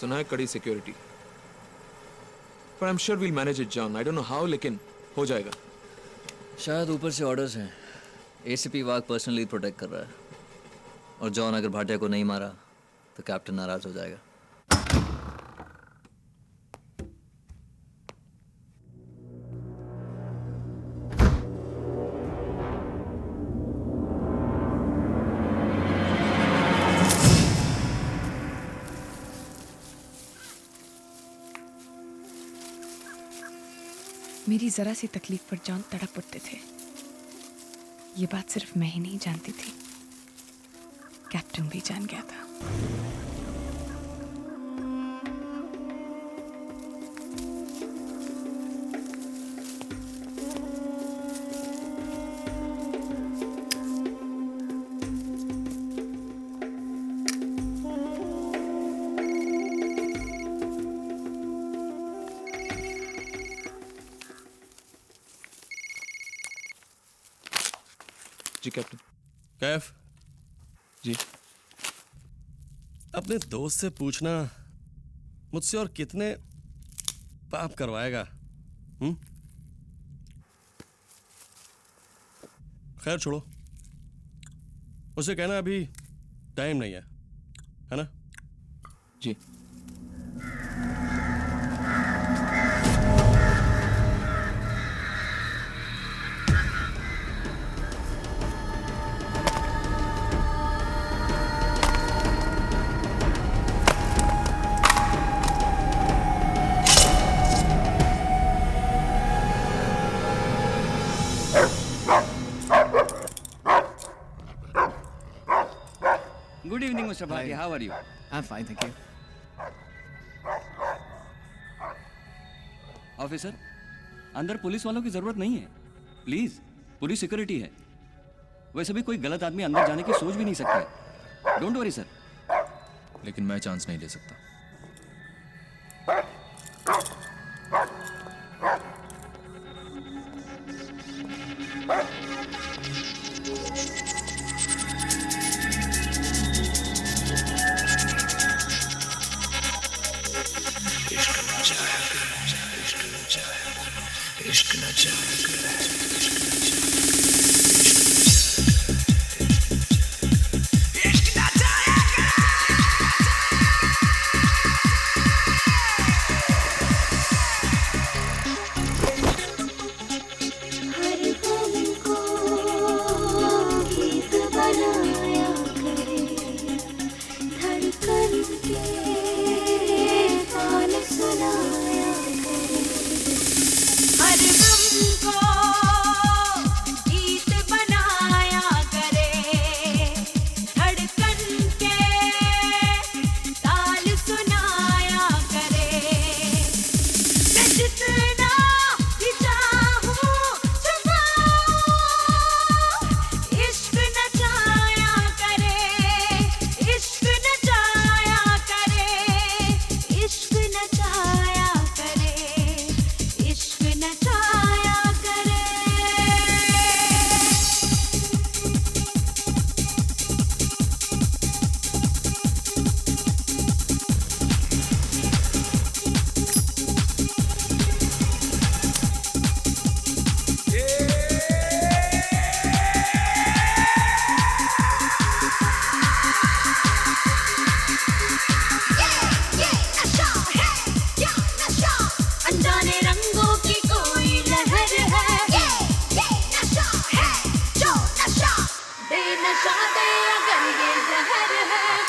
सुना है कड़ी सिक्योरिटी पर I am sure we'll manage it John I don't know how लेकिन हो जाएगा। शायद ऊपर से ऑर्डर्स हैं। एसीपी वाग पर्सनली प्रोटेक्ट कर रहा है। और जॉन अगर भाटिया को नहीं मारा तो कैप्टन नाराज़ हो जाएगा। मेरी जरा सी तकलीफ़ पर जॉन तड़प उठते थे। ये बात सिर्फ़ मैं ही नहीं जानती थी। कैप्टन भी जान गया था। अपने दोस्त से पूछना, मुझसे और कितने पाप करवाएगा हम्म? खैर छोड़ो। उसे कहना अभी टाइम नहीं है है ना? जी। Mr. Bhatia. How are you? I'm fine, thank you. Officer अंदर पुलिस वालों की ज़रूरत नहीं है प्लीज़ पूरी सिक्योरिटी है वैसे भी कोई गलत आदमी अंदर जाने की सोच भी नहीं सकता डोंट वरी सर लेकिन मैं चांस नहीं ले सकता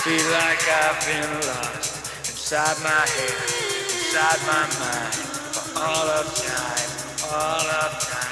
feel like I've been lost inside my head, inside my mind, for all of time, all of time.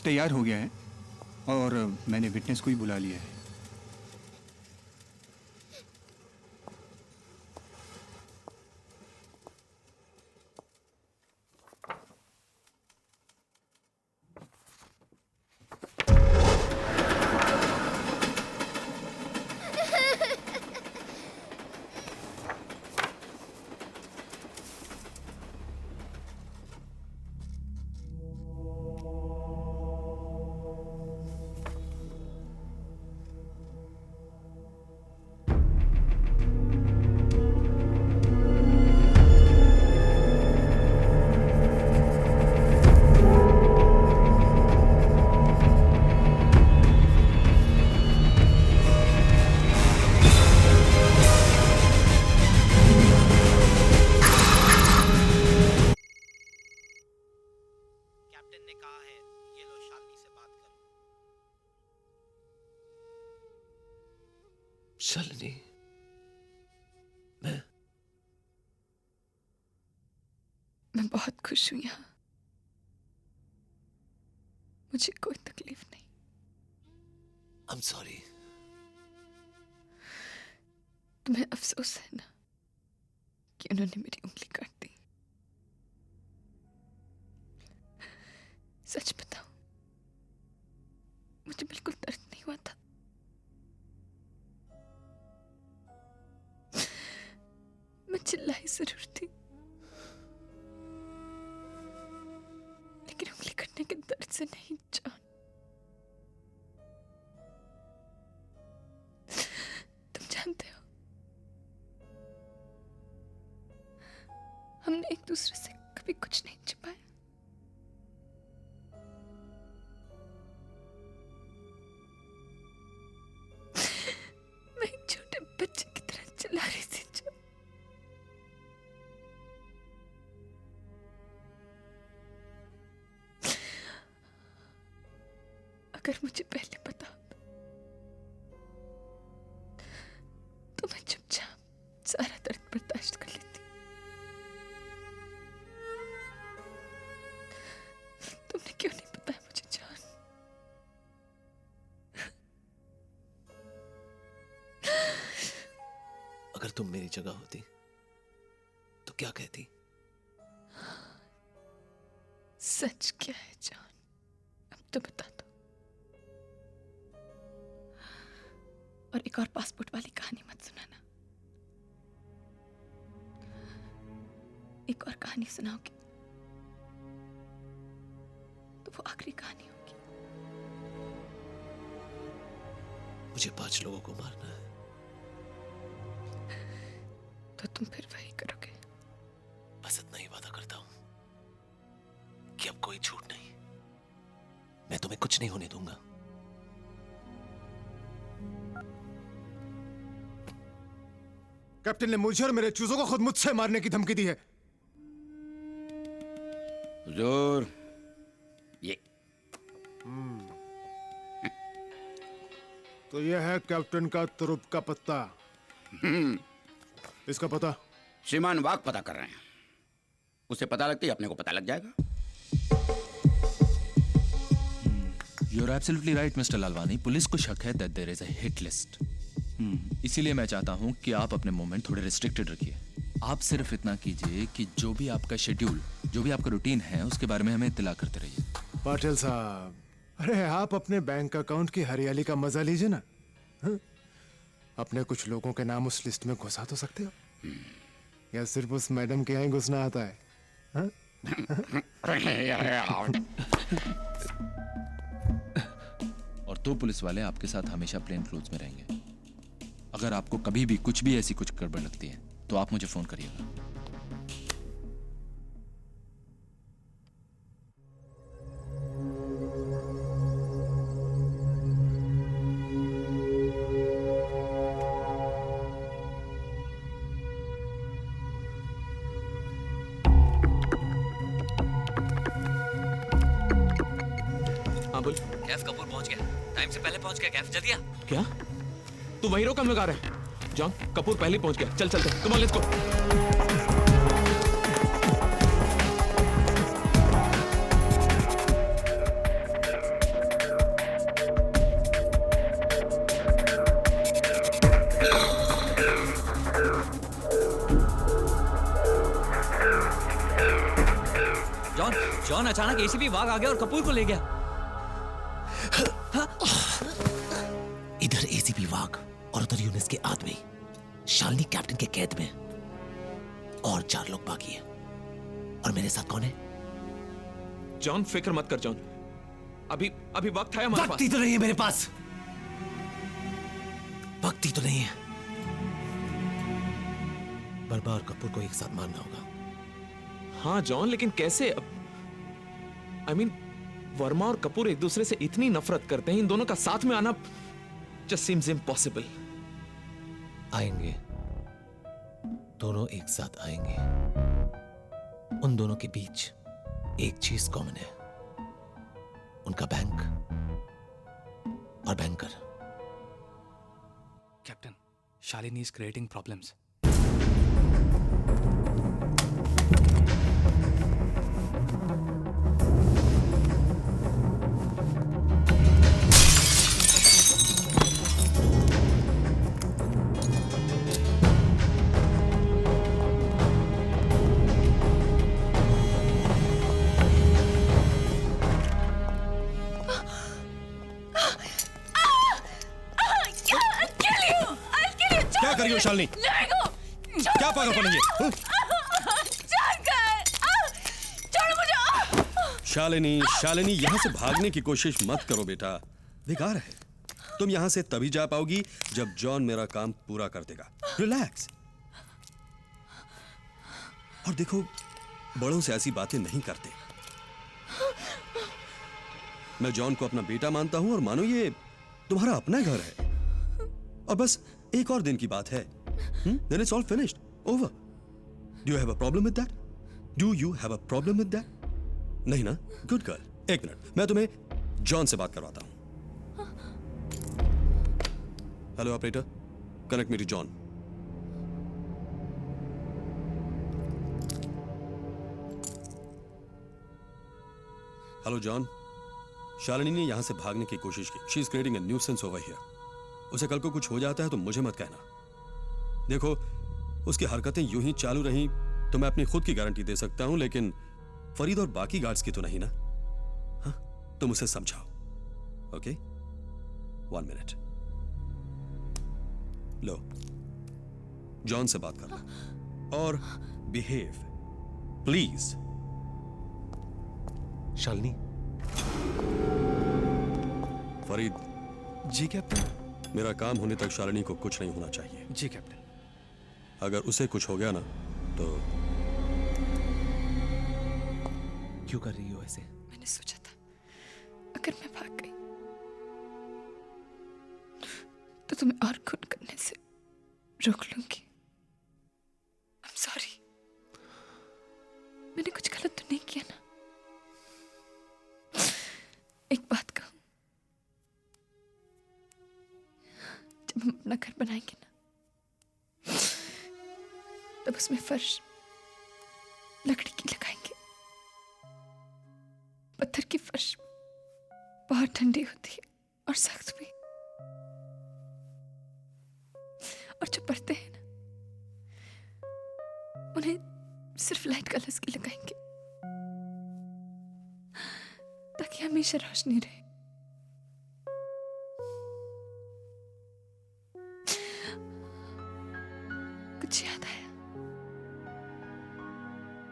तैयार हो गया है और मैंने विटनेस को ही बुला लिया है। मुझे कोई तकलीफ़ नहीं। आई एम सॉरी तुम्हें अफसोस है ना कि उन्होंने मेरी एक दूसरे से कभी कुछ नहीं छिपाया तुम मेरी जगह होती। तो क्या कहती? कैप्टन ने मुझे और मेरे चूजों को खुद मुझसे मारने की धमकी दी है। हुजूर ये तो यह है कैप्टन का तुरुप का पत्ता। इसका पता? श्रीमान वाक पता कर रहे हैं। उसे पता लगते ही अपने को पता लग जाएगा। You are absolutely right mister Lalwani police को शक है that there is a hit list इसीलिए मैं चाहता हूँ कि आप अपने मूवमेंट थोड़े रिस्ट्रिक्टेड रखिए। आप सिर्फ़ इतना कीजिए कि जो भी आपका शेड्यूल जो भी आपका रूटीन है उसके बारे में हमें इतला करते रहिए। पाटिल साहब अरे आप अपने बैंक अकाउंट की हरियाली का मज़ा लीजिए ना। हाँ? अपने कुछ लोगों के नाम उस लिस्ट में घुसा तो सकते हो। या सिर्फ़ उस मैडम के यहाँ घुसना आता है। हाँ? और दो पुलिस वाले आपके साथ हमेशा प्लेन क्लोथ्स में रहेंगे। अगर आपको कभी भी कुछ भी ऐसी कुछ गड़बड़ लगती है तो आप मुझे फ़ोन करिएगा। जॉन कपूर पहले पहुँच गया। चल चलते on let's go John John अचानक एसीपी वाघ आ गया और कपूर को ले गया। फ़िक्र मत कर जॉन अभी अभी वक्त है हमारे वक्त ही तो नहीं है मेरे पास। वक्त ही तो नहीं है। बर्बा और कपूर को एक साथ मारना होगा। हाँ जॉन लेकिन कैसे? I I mean mean, Verma और कपूर एक दूसरे से इतनी नफरत करते हैं इन दोनों का साथ में आना जस्ट सीम्स इम्पॉसिबल आएँगे। दोनों एक साथ आएँगे। उन दोनों के बीच एक चीज़ कॉमन है। उनका बैंक और banker captain Shalini is creating problems Shalini क्या पागलपन है ये शालिनी शालिनी यहाँ से भागने की कोशिश मत करो बेटा। बेकार है। तुम यहाँ से तभी जा पाओगी जब जॉन मेरा काम पूरा कर देगा। रिलैक्स। और देखो बड़ों से ऐसी बातें नहीं करते। मैं जॉन को अपना बेटा मानता हूँ और मानो ये तुम्हारा अपना घर है। और बस एक और दिन की बात है। Then it's all finished over do you have a problem with that do you have a problem with that नहीं ना? गुड गर्ल एक मिनट मैं तुम्हें जॉन से बात करवाता हूँ। Hello operator connect me to John hello John Shalini ने यहाँ से भागने की कोशिश की। She is creating a nuisance over here उसे कल को कुछ हो जाता है तो मुझे मत कहना। देखो उसकी हरकतें यूँ ही चालू रहीं तो मैं अपनी खुद की गारंटी दे सकता हूँ लेकिन फरीद और बाकी गार्ड्स की तो नहीं ना? हाँ तुम उसे समझाओ ओके वन मिनट लो जॉन से बात करना। और behave please Shalini. Farid. Ji captain मेरा काम होने तक शालिनी को कुछ नहीं होना चाहिए। जी कैप्टन अगर उसे कुछ हो गया ना तो क्यों कर रही हो ऐसे? मैंने सोचा था अगर मैं भाग गई तो तुम्हें और खून करने से रोक लूँगी। I'm sorry. मैंने कुछ गलत तो नहीं किया ना। एक बात कहूँ। जब हम अपना घर बनाएँगे तब उसमें फर्श, लकड़ी की लगाएँगे। पत्थर की फर्श बहुत ठंडी होती है और सख्त भी। और जो पढ़ते हैं ना, उन्हें सिर्फ़ लाइट कलर्स की लगाएँगे। ताकि हमेशा रोशनी रहे।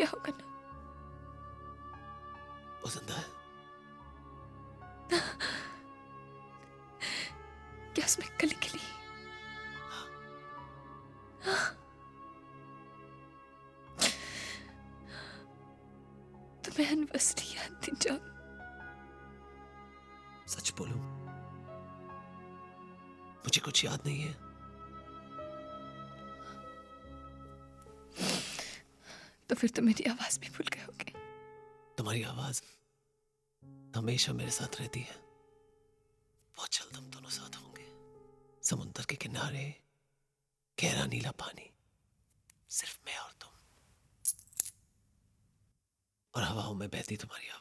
तो होगा ना? वो ज़िंदा है क्या उसमें कली खिली? तुम्हें एनिवर्सरी याद थी जॉन सच बोलूँ मुझे कुछ याद नहीं है। तो फिर तो मेरी आवाज़ भी भूल गए होगे। तुम्हारी आवाज़ हमेशा मेरे साथ रहती है। बहुत जल्द हम दोनों साथ होंगे। समुद्र के किनारे, गहरा नीला पानी। सिर्फ़ मैं और तुम। और हवाओं में बहती तुम्हारी आवाज़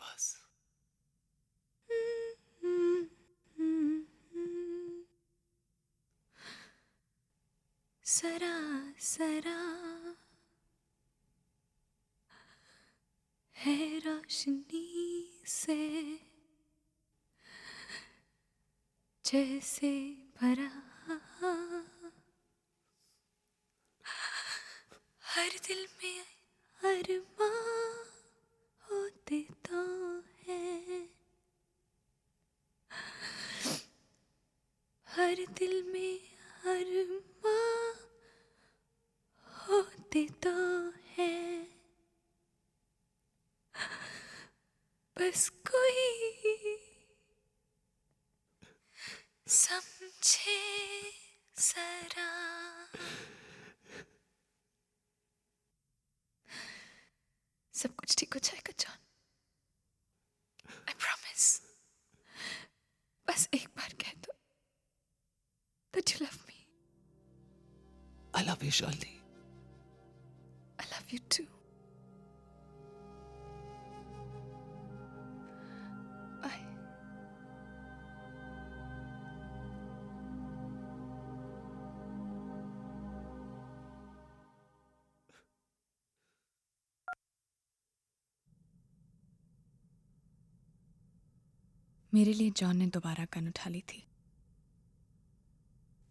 मेरे लिए जॉन ने दोबारा कन उठा ली थी।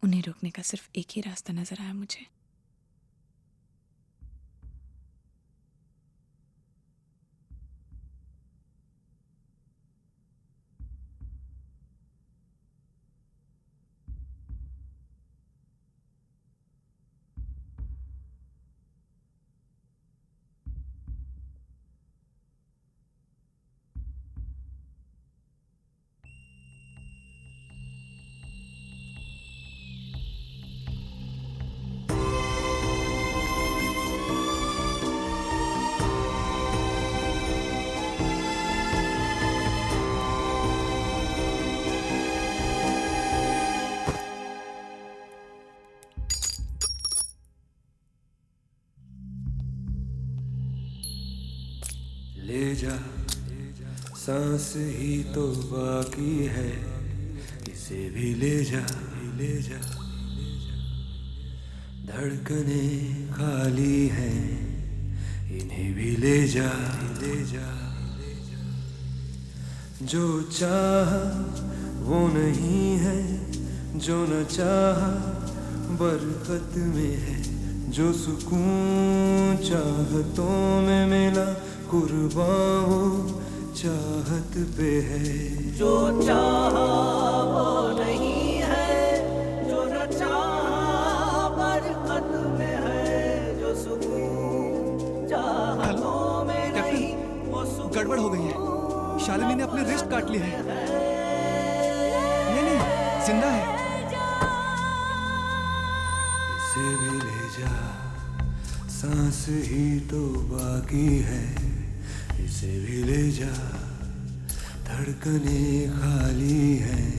उन्हें रोकने का सिर्फ़ एक ही रास्ता नज़र आया मुझे। ले जा। सांस ही तो बाकी है, इसे भी ले जा। ले जा धड़कने खाली हैं, इन्हें भी ले जा ले जा। जो चाह वो नहीं है, जो न चाह बरकत में है, जो सुकून चाहतों में मिला कुर्बान वो चाहत पे है। जो चाहा वो नहीं है जो न चाहा बरकत में है जो सुकून चाहतों में नहीं वो गड़बड़ हो गई है। शालिनी ने अपने रिस्ट काट लिए हैं। नहीं नहीं ज़िंदा है। इसे भी ले जा सांस ही तो बाकी है। इसे भी ले जा धड़कने खाली है।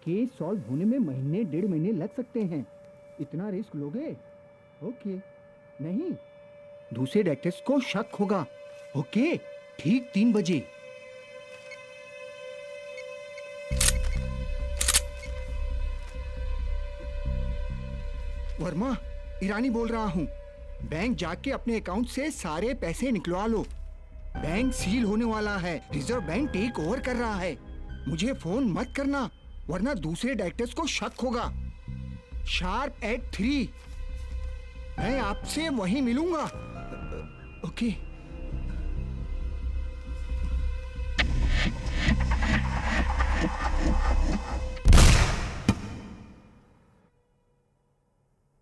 केस सॉल्व होने में महीने, डेढ़ महीने लग सकते हैं। इतना रिस्क लोगे? ओके। नहीं। दूसरे डॉक्टर्स को शक होगा। ओके। ठीक तीन बजे। वर्मा, ईरानी बोल रहा हूँ। बैंक जाके अपने अकाउंट से सारे पैसे निकलवा लो। बैंक सील होने वाला है। रिज़र्व बैंक टेक ओवर कर रहा है। मुझे फ़ोन मत करना। वरना दूसरे डायरेक्टर्स को शक होगा। शार्प एट थ्री मैं आपसे वहीं मिलूँगा। ओके।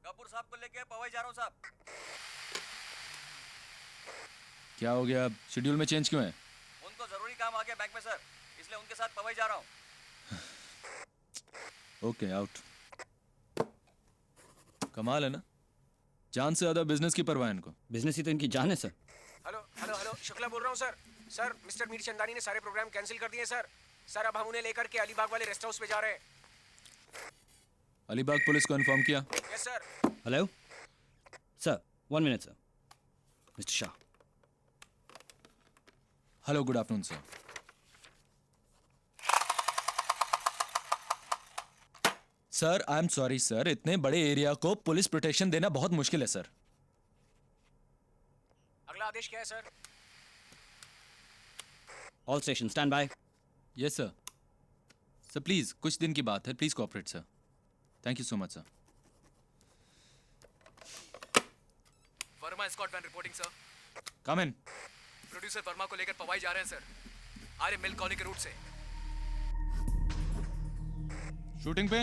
कपूर साहब को लेके पवई जा रहा हूँ साहब। क्या हो गया? अब शेड्यूल में चेंज क्यों है? उनको ज़रूरी काम आ गया बैंक में सर इसलिए उनके साथ पवई जा रहा हूँ। ओके आउट कमाल है ना? जान से ज़्यादा बिज़नेस की परवाह इनको। बिज़नेस ही तो इनकी जान है sir hello hello hello Shukla बोल रहा हूँ sir sir mister Mirchandani ने सारे प्रोग्राम कैंसिल कर दिए सर सर अब हम उन्हें लेकर के अलीबाग वाले रेस्ट हाउस पे जा रहे हैं। अलीबाग पुलिस को इन्फॉर्म किया। Yes sir hello sir one minute sir mister Shah hello good afternoon sir sir I am sorry sir इतने बड़े एरिया को पुलिस प्रोटेक्शन देना बहुत मुश्किल है सर अगला आदेश क्या है sir all station stand by yes sir sir please कुछ दिन की बात है. Please cooperate sir thank you so much sir Verma scout van reporting sir come in producer Verma को लेकर पवाई जा रहे हैं सर आर्य मिल कॉलोनी के रूट से। शूटिंग पे?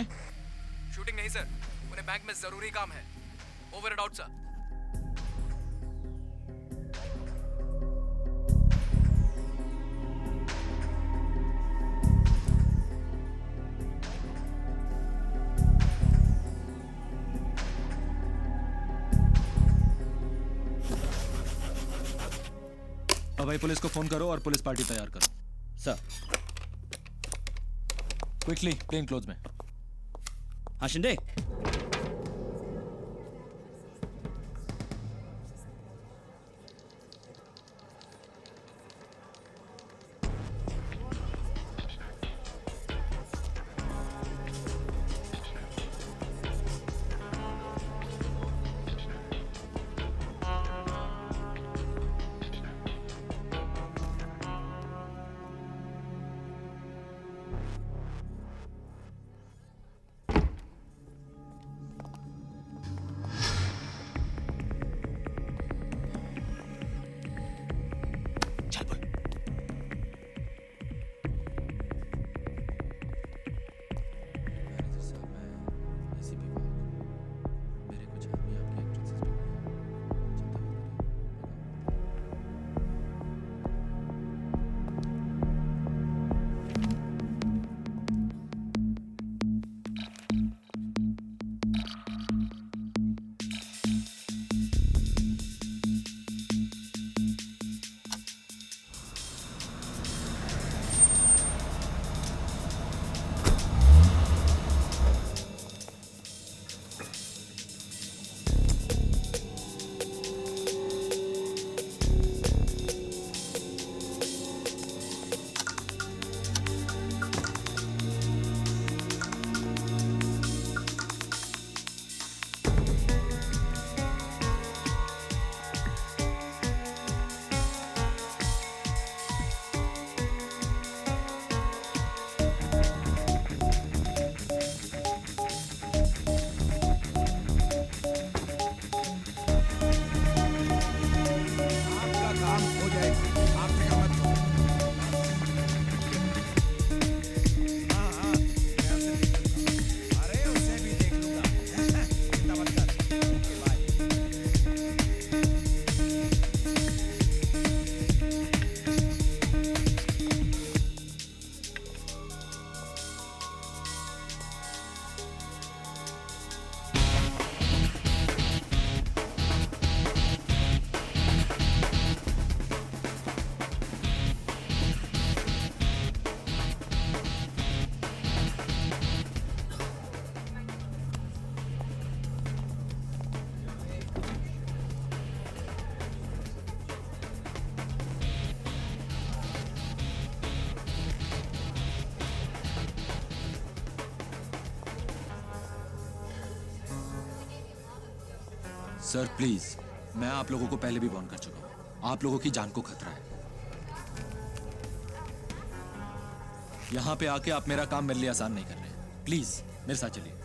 शूटिंग नहीं सर उन्हें बैंक में ज़रूरी काम है. ओवर एंड आउट सर भाई पुलिस को फ़ोन करो और पुलिस पार्टी तैयार करो। सर क्विकली प्लेन क्लोज में। हाँ शिंदे सर प्लीज़ मैं आप लोगों को पहले भी वॉर्न कर चुका हूँ। आप लोगों की जान को खतरा है। यहाँ पे आके आप मेरा काम मेरे लिए आसान नहीं कर रहे प्लीज़ मेरे साथ चलिए।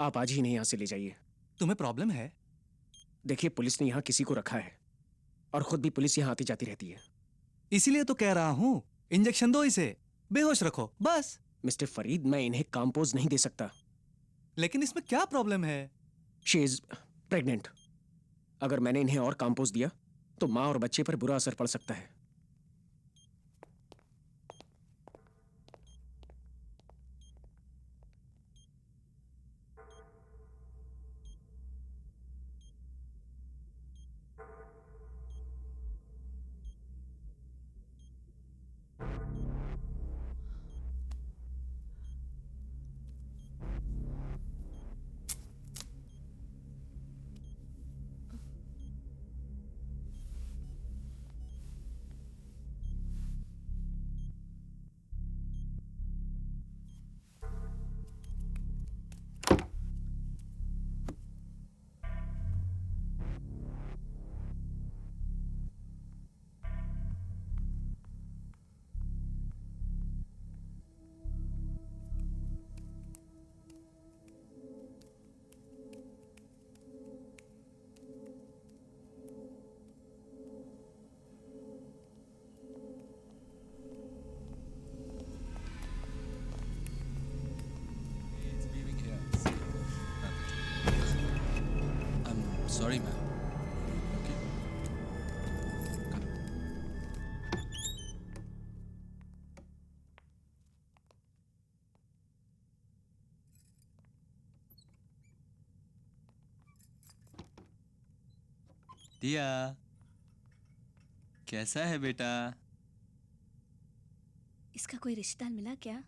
आप आज ही नहीं यहाँ से ले जाइए। तुम्हें प्रॉब्लम है? देखिए पुलिस ने यहाँ किसी को रखा है और खुद भी पुलिस यहाँ आती जाती रहती है। इसीलिए तो कह रहा हूँ इंजेक्शन दो इसे। बेहोश रखो बस। मिस्टर फरीद मैं इन्हें काम्पोज नहीं दे सकता। लेकिन इसमें क्या प्रॉब्लम है? शी इज़ प्रेग्नेंट अगर मैंने इन्हें और काम्पोज दिया तो माँ और बच्चे पर बुरा असर पड़ सकता है। दिया। कैसा है बेटा? इसका कोई रिश्ता मिला क्या?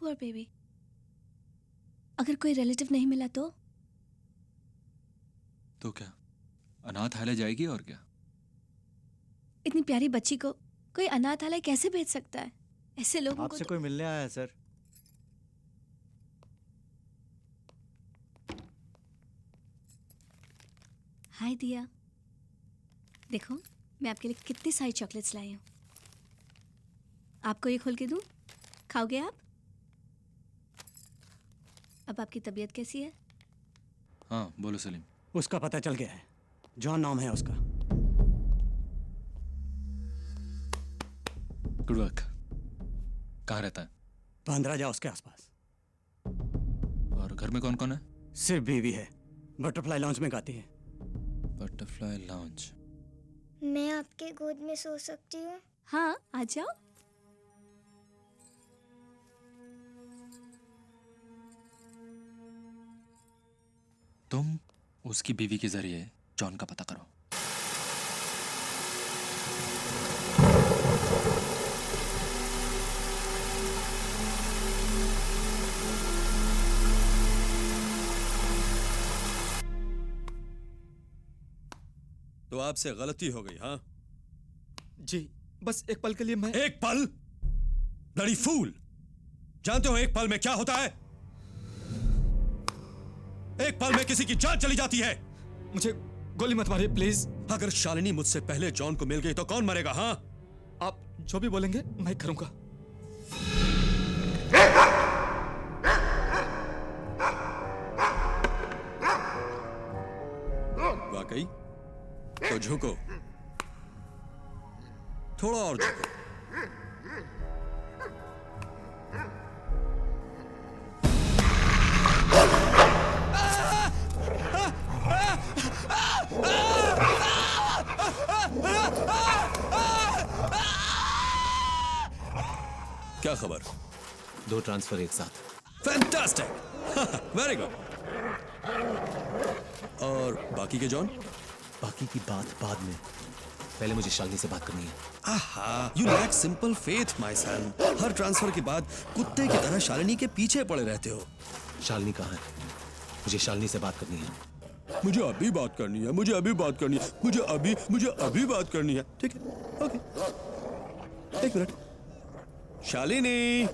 पुअर बेबी अगर कोई रिलेटिव नहीं मिला तो? तो क्या? अनाथालय जाएगी और क्या? इतनी प्यारी बच्ची को कोई अनाथालय कैसे भेज सकता है? ऐसे लोगों को आपसे तो... कोई मिलने आया है सर? हाय दिया। देखो मैं आपके लिए कितनी सारी चॉकलेट्स लाई हूँ। आपको ये खोल के दूँ? खाओगे आप? अब आपकी तबीयत कैसी है? हाँ बोलो सलीम। उसका पता चल गया है। जॉन नाम है उसका। गुड वर्क कहाँ रहता है? बांद्रा जा उसके आसपास। और घर में कौन कौन है? सिर्फ़ बीवी है। बटरफ्लाई लॉन्च में गाती है। Butterfly launch. मैं आपके गोद में सो सकती हूँ? हाँ आ जाओ। तुम उसकी बीवी के ज़रिए जॉन का पता करो। तो आपसे गलती हो गई हाँ? जी बस एक पल के लिए मैं एक पल? बड़ी फूल जानते हो एक पल में क्या होता है? एक पल में किसी की जान चली जाती है। मुझे गोली मत मारिए प्लीज़ अगर शालिनी मुझसे पहले जॉन को मिल गई तो कौन मरेगा हाँ? आप जो भी बोलेंगे मैं करूँगा। तो झुको। थोड़ा और झुको। क्या खबर? दो ट्रांसफ़र एक साथ। फैंटास्टिक वेरी गुड और बाकी के जॉन? बाकी की बात बाद में। पहले मुझे शालिनी से बात करनी है। Aha you lack simple faith my son her transfer के बाद कुत्ते की तरह शालिनी के पीछे पड़े रहते हो। शालिनी कहाँ है? मुझे शालिनी से बात करनी है। मुझे अभी बात करनी है मुझे अभी बात करनी है मुझे अभी मुझे अभी बात करनी है। ठीक है ओके। एक मिनट। शालिनी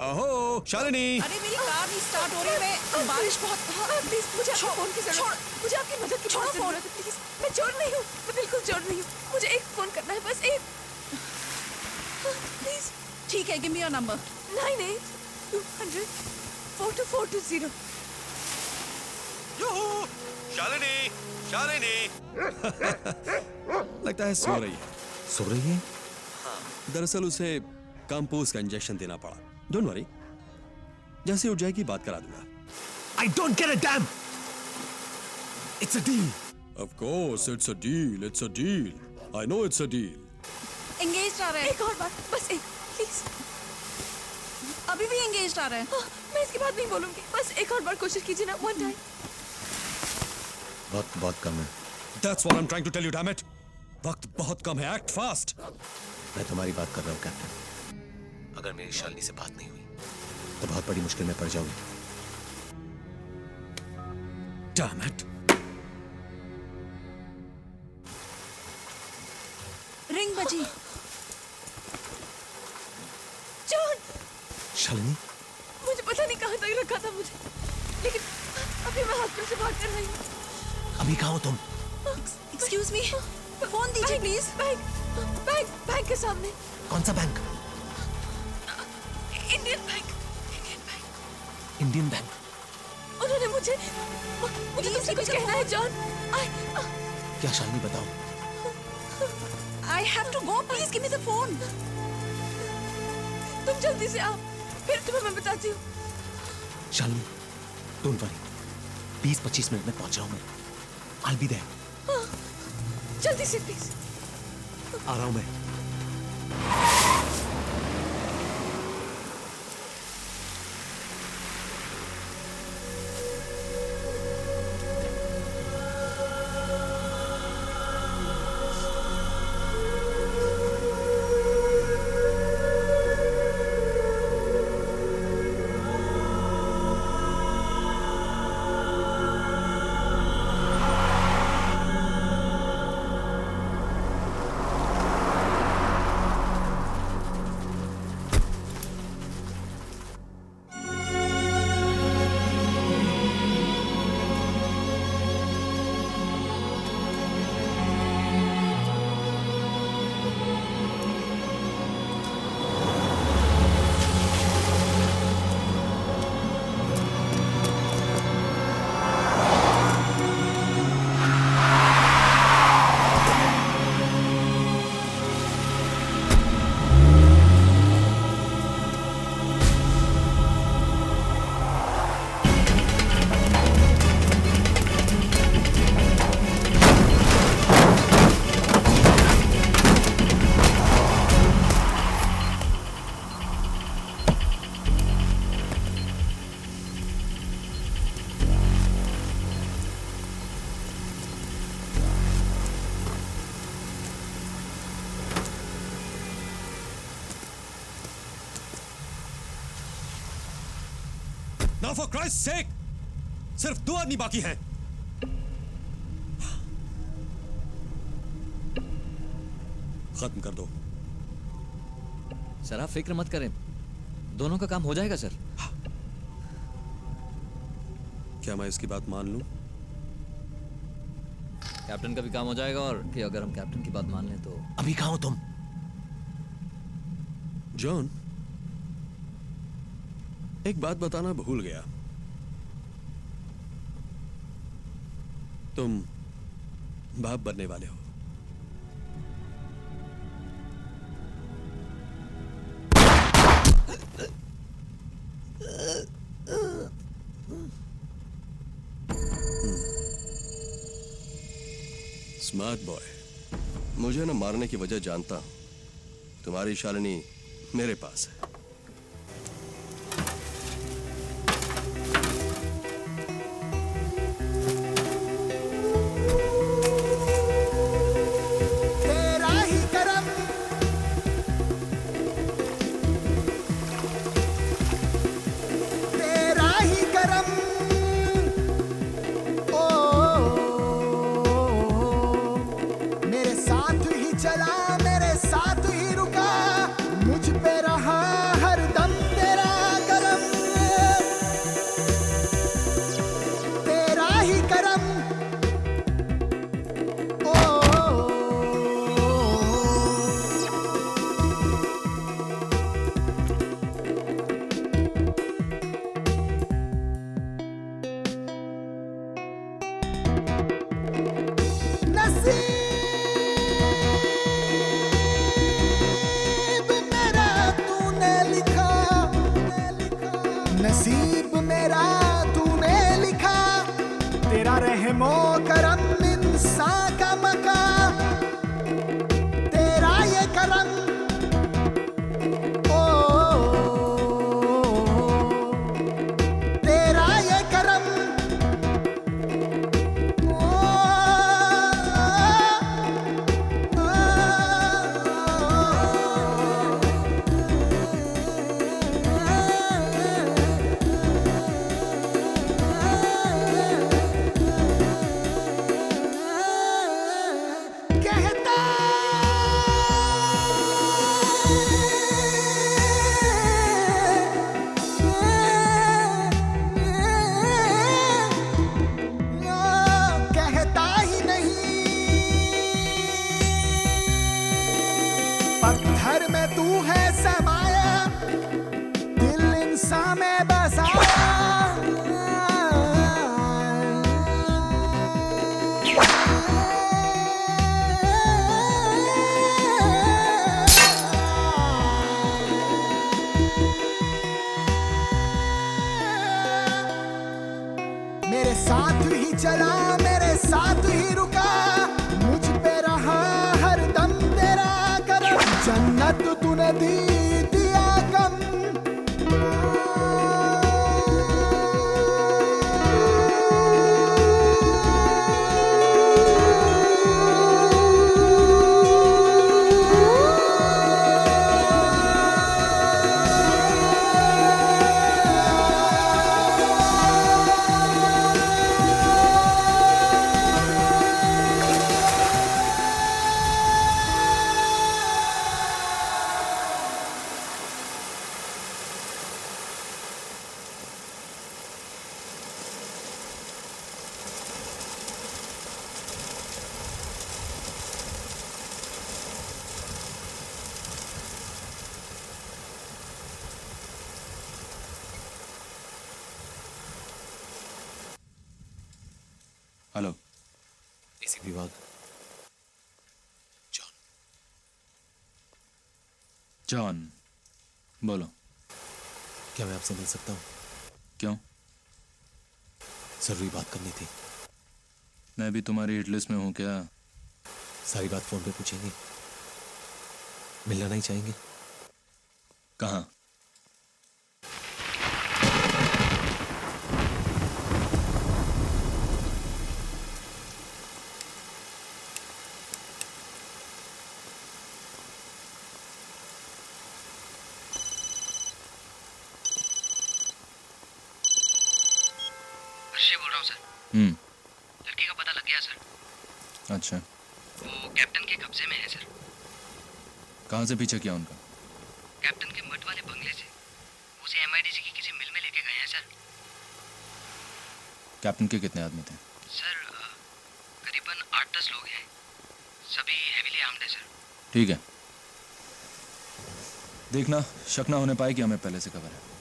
अहो शालिनी। अरे मेरी नहीं स्टार्ट हो रही है। मैं बारिश बहुत प्लीज़ मुझे आपके फ़ोन की ज़रूरत है मुझे आपकी मदद की ज़रूरत है प्लीज़ मैं चोर नहीं हूँ मैं बिल्कुल चोर नहीं हूँ। मुझे एक फ़ोन करना है बस एक प्लीज़ ठीक है give me your number nine eight two hundred four two four two zero Shalini Shalini लगता है सो रही है। सो रही है? दरअसल उसे कंपोज का इंजेक्शन देना पड़ा। डोंट वरी जैसे उठ जाएगी बात करा दूँगा I don't get a damn. It's a deal. Of course, it's a deal. It's a deal. I know it's a deal. Engage आ रहा है एक और बार बस एक प्लीज़ अभी भी एंगेज आ रहा है मैं इसके बाद नहीं बोलूँगी बस एक और बार कोशिश कीजिए ना वन टाइम वक्त बहुत कम है That's what I'm trying to tell you, damn it. वक्त बहुत कम है. Act fast. मैं तुम्हारी बात कर रहा हूँ कैप्टन अगर मेरी शालिनी से बात नहीं हुई तो बहुत बड़ी मुश्किल में पड़ जाओगी रिंग बजी जॉन शालिनी मुझे पता नहीं कहाँ तक रखा था मुझे। लेकिन अभी मैं हॉस्पिटल से भाग कर रही हूँ। अभी कहाँ हो तुम? एक्सक्यूज मी फ़ोन दीजिए प्लीज़ बैंक बैंक बैंक के सामने। कौन सा bank Indian bank Indian bank उन्होंने मुझे मुझे तुमसे कुछ कहना है जॉन। क्या शालिनी बताओ? I have to go please give me the phone तुम जल्दी से आओ फिर तुम्हें मैं बताती हूँ। शालिनी डोंट वरी 20-25 मिनट में पहुँच जाऊँ मैं I'll be there. हाँ, जल्दी से प्लीज़ आ रहा हूँ मैं। For सिर्फ़ दो आदमी बाकी हैं। खत्म कर दो। सर आप फ़िक्र मत करें। दोनों का काम हो जाएगा सर। क्या मैं इसकी बात मान लूँ? कैप्टन का भी काम हो जाएगा और कि अगर हम कैप्टन की बात मान लें तो अभी कहा हो तुम? जॉन एक बात बताना भूल गया। तुम बाप बनने वाले हो। स्मार्ट बॉय, मुझे ना मारने की वजह जानता हूँ। तुम्हारी शालिनी मेरे पास है। जॉन बोलो। क्या मैं आपसे मिल सकता हूँ? क्यों? ज़रूरी बात करनी थी। मैं भी तुम्हारी हिट लिस्ट में हूँ क्या? सारी बात फ़ोन पे पूछेंगे। मिलना नहीं चाहेंगे। कहाँ अर्शी बोल रहा हूँ सर हम्म लड़की का पता लग गया सर अच्छा वो कैप्टन के कब्जे में है सर कहाँ से पीछा किया उनका। कैप्टन के मठ वाले बंगले से। उसे एमआईडीसी की किसी मिल में लेके गए हैं सर। कैप्टन के कितने आदमी थे? सर करीबन आठ दस लोग हैं। सभी हेवीली आर्म्ड है सर। ठीक है। देखना शक ना होने पाए कि हमें पहले से खबर है।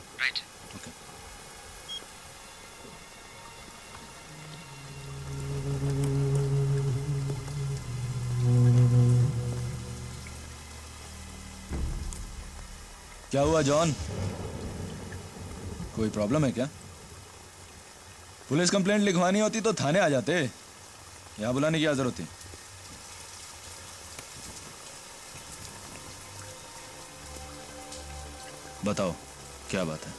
क्या हुआ, जॉन? कोई प्रॉब्लम है क्या? पुलिस कंप्लेंट लिखवानी होती तो थाने आ जाते। यहाँ बुलाने की ज़रूरत थी बताओ, क्या बात है?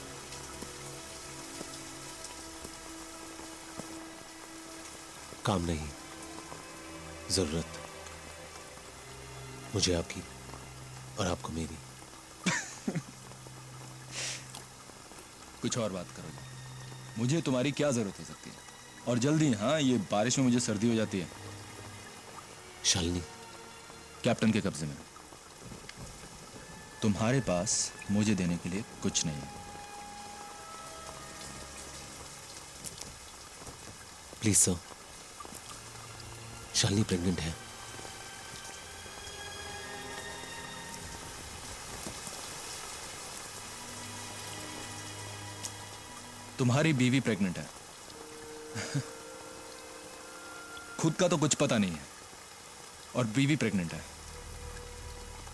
काम नहीं। ज़रूरत। मुझे आपकी और आपको मेरी। कुछ और बात करोगे। मुझे तुम्हारी क्या ज़रूरत हो सकती है? और जल्दी हाँ ये बारिश में मुझे सर्दी हो जाती है। शालिनी। कैप्टन के कब्जे में। तुम्हारे पास मुझे देने के लिए कुछ नहीं है। Please sir. शालिनी प्रेग्नेंट है। तुम्हारी बीवी प्रेग्नेंट है। खुद का तो कुछ पता नहीं है और बीवी प्रेग्नेंट है।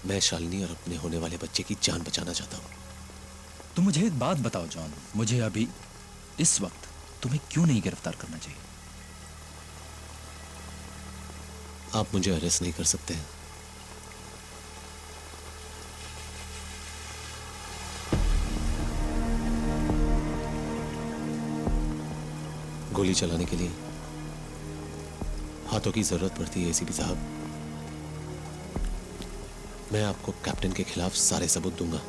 मैं शालिनी और अपने होने वाले बच्चे की जान बचाना चाहता हूँ। तुम मुझे एक बात बताओ जॉन। मुझे अभी इस वक्त तुम्हें क्यों नहीं गिरफ़्तार करना चाहिए? आप मुझे अरेस्ट नहीं कर सकते हैं। गोली चलाने के लिए। हाथों की ज़रूरत पड़ती है, एसीपी साहब। मैं आपको कैप्टन के खिलाफ सारे सबूत दूँगा।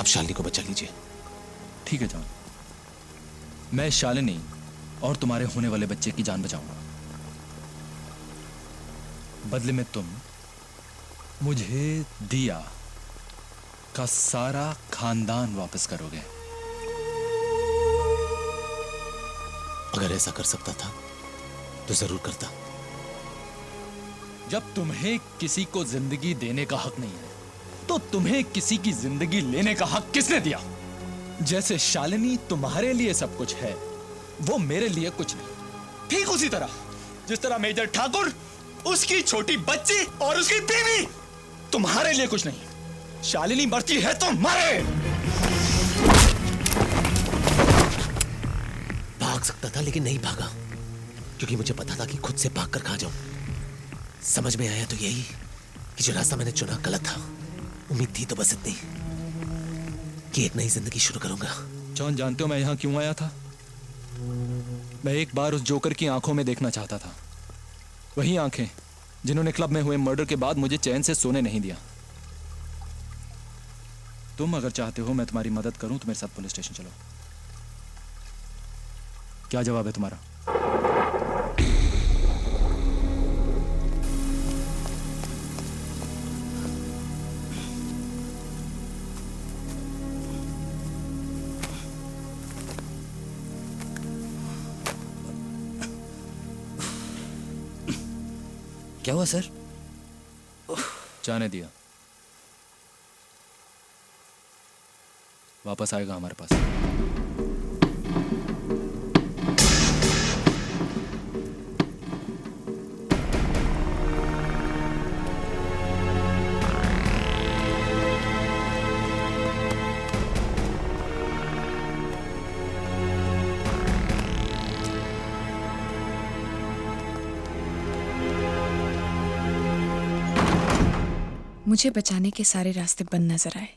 अब शालिनी को बचा लीजिए। ठीक है, जॉन। मैं शालिनी और तुम्हारे होने वाले बच्चे की जान बचाऊँगा। बदले में तुम मुझे दिया का सारा खानदान वापस करोगे। अगर ऐसा कर सकता था तो ज़रूर करता। जब तुम्हें किसी को ज़िंदगी देने का हक नहीं है तो तुम्हें किसी की ज़िंदगी लेने का हक किसने दिया? जैसे शालिनी तुम्हारे लिए सब कुछ है, वो मेरे लिए कुछ नहीं। ठीक उसी तरह, जिस तरह मेजर ठाकुर, उसकी छोटी बच्ची और उसकी बीवी तुम्हारे लिए कुछ नहीं। शालिनी मरती है तो मरे! भाग लेकिन नहीं भागा। क्योंकि मुझे पता था कि खुद से भाग कर खा जाऊँ। समझ में आया तो यही कि जो रास्ता मैंने चुना गलत था। उम्मीद थी तो बस इतनी। कि एक नई ज़िंदगी शुरू करूँगा। जॉन, जानते हो मैं यहाँ क्यों आया था? मैं एक बार उस जोकर की आँखों में देखना चाहता था। वही आँखें जिन्होंने क्लब में हुए मर्डर के बाद मुझे चैन से सोने नहीं दिया। तुम अगर चाहते हो मैं तुम्हारी मदद करूँ तो मेरे साथ पुलिस स्टेशन चलो। क्या जवाब है तुम्हारा? क्या हुआ सर? जाने दिया। वापस आएगा हमारे पास। मुझे बचाने के सारे रास्ते बंद नज़र आए।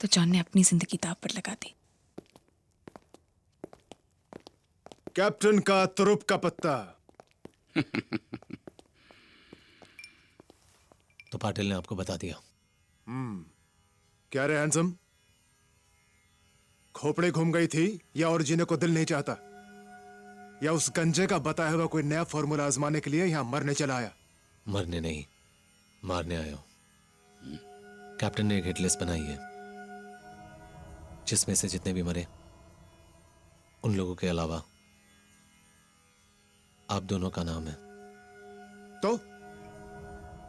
तो जॉन ने अपनी ज़िंदगी दाव पर लगा दी। कैप्टन का तुरुप का पत्ता। तो पाटिल ने आपको बता दिया। हम्म। क्या रे हैंसम खोपड़े घूम गई थी या और जीने को दिल नहीं चाहता? या उस गंजे का बताया हुआ कोई नया फॉर्मूला आजमाने के लिए यहाँ मरने चला आया? मरने नहीं। मारने आया हूँ। कैप्टन ने एक हिट लिस्ट बनाई है जिसमें से जितने भी मरे उन लोगों के अलावा आप दोनों का नाम है। तो?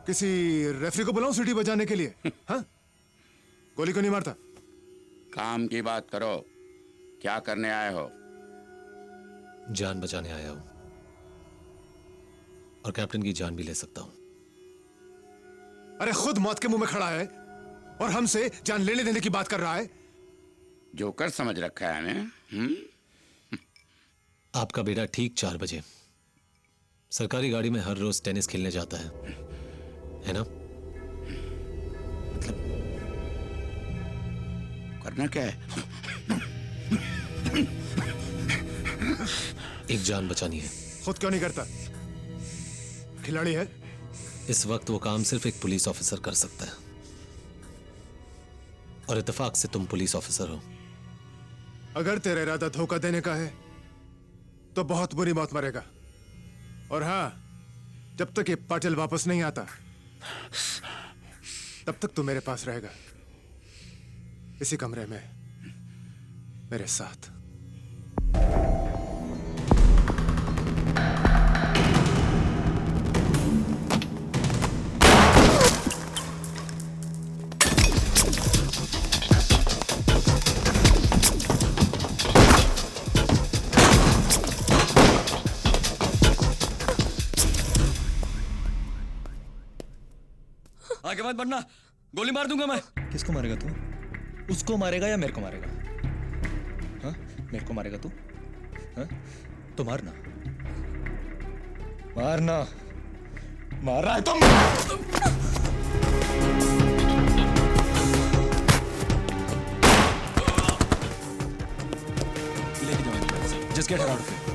किसी रेफरी को बुलाऊं सीटी बजाने के लिए? हाँ? गोली को नहीं मारता? काम की बात करो। क्या करने आए हो? जान बचाने आया हूँ। और कैप्टन की जान भी ले सकता हूँ। अरे खुद मौत के मुँह में खड़ा है और हमसे जान लेने देने की बात कर रहा है। जोकर समझ रखा है हमें हम्म? आपका बेटा ठीक चार बजे। सरकारी गाड़ी में हर रोज टेनिस खेलने जाता है। है ना? मतलब करना क्या है? एक जान बचानी है। खुद क्यों नहीं करता? खिलाड़ी है। इस वक्त वो काम सिर्फ़ एक पुलिस ऑफिसर कर सकता है। और इतफाक से तुम पुलिस ऑफिसर हो। अगर तेरा इरादा धोखा देने का है तो बहुत बुरी मौत मरेगा। और हाँ जब तक ये पाटिल वापस नहीं आता, तब तक तू मेरे पास रहेगा। इसी कमरे में, मेरे साथ। मत बढ़ना गोली मार दूँगा मैं। किसको मारेगा तू? उसको मारेगा या मेरे को मारेगा? हाँ? मेरे को मारेगा तू? हाँ? तो मारना। मारना। मार रहा है तुम। लेके जाओ। जस्ट गेट आउट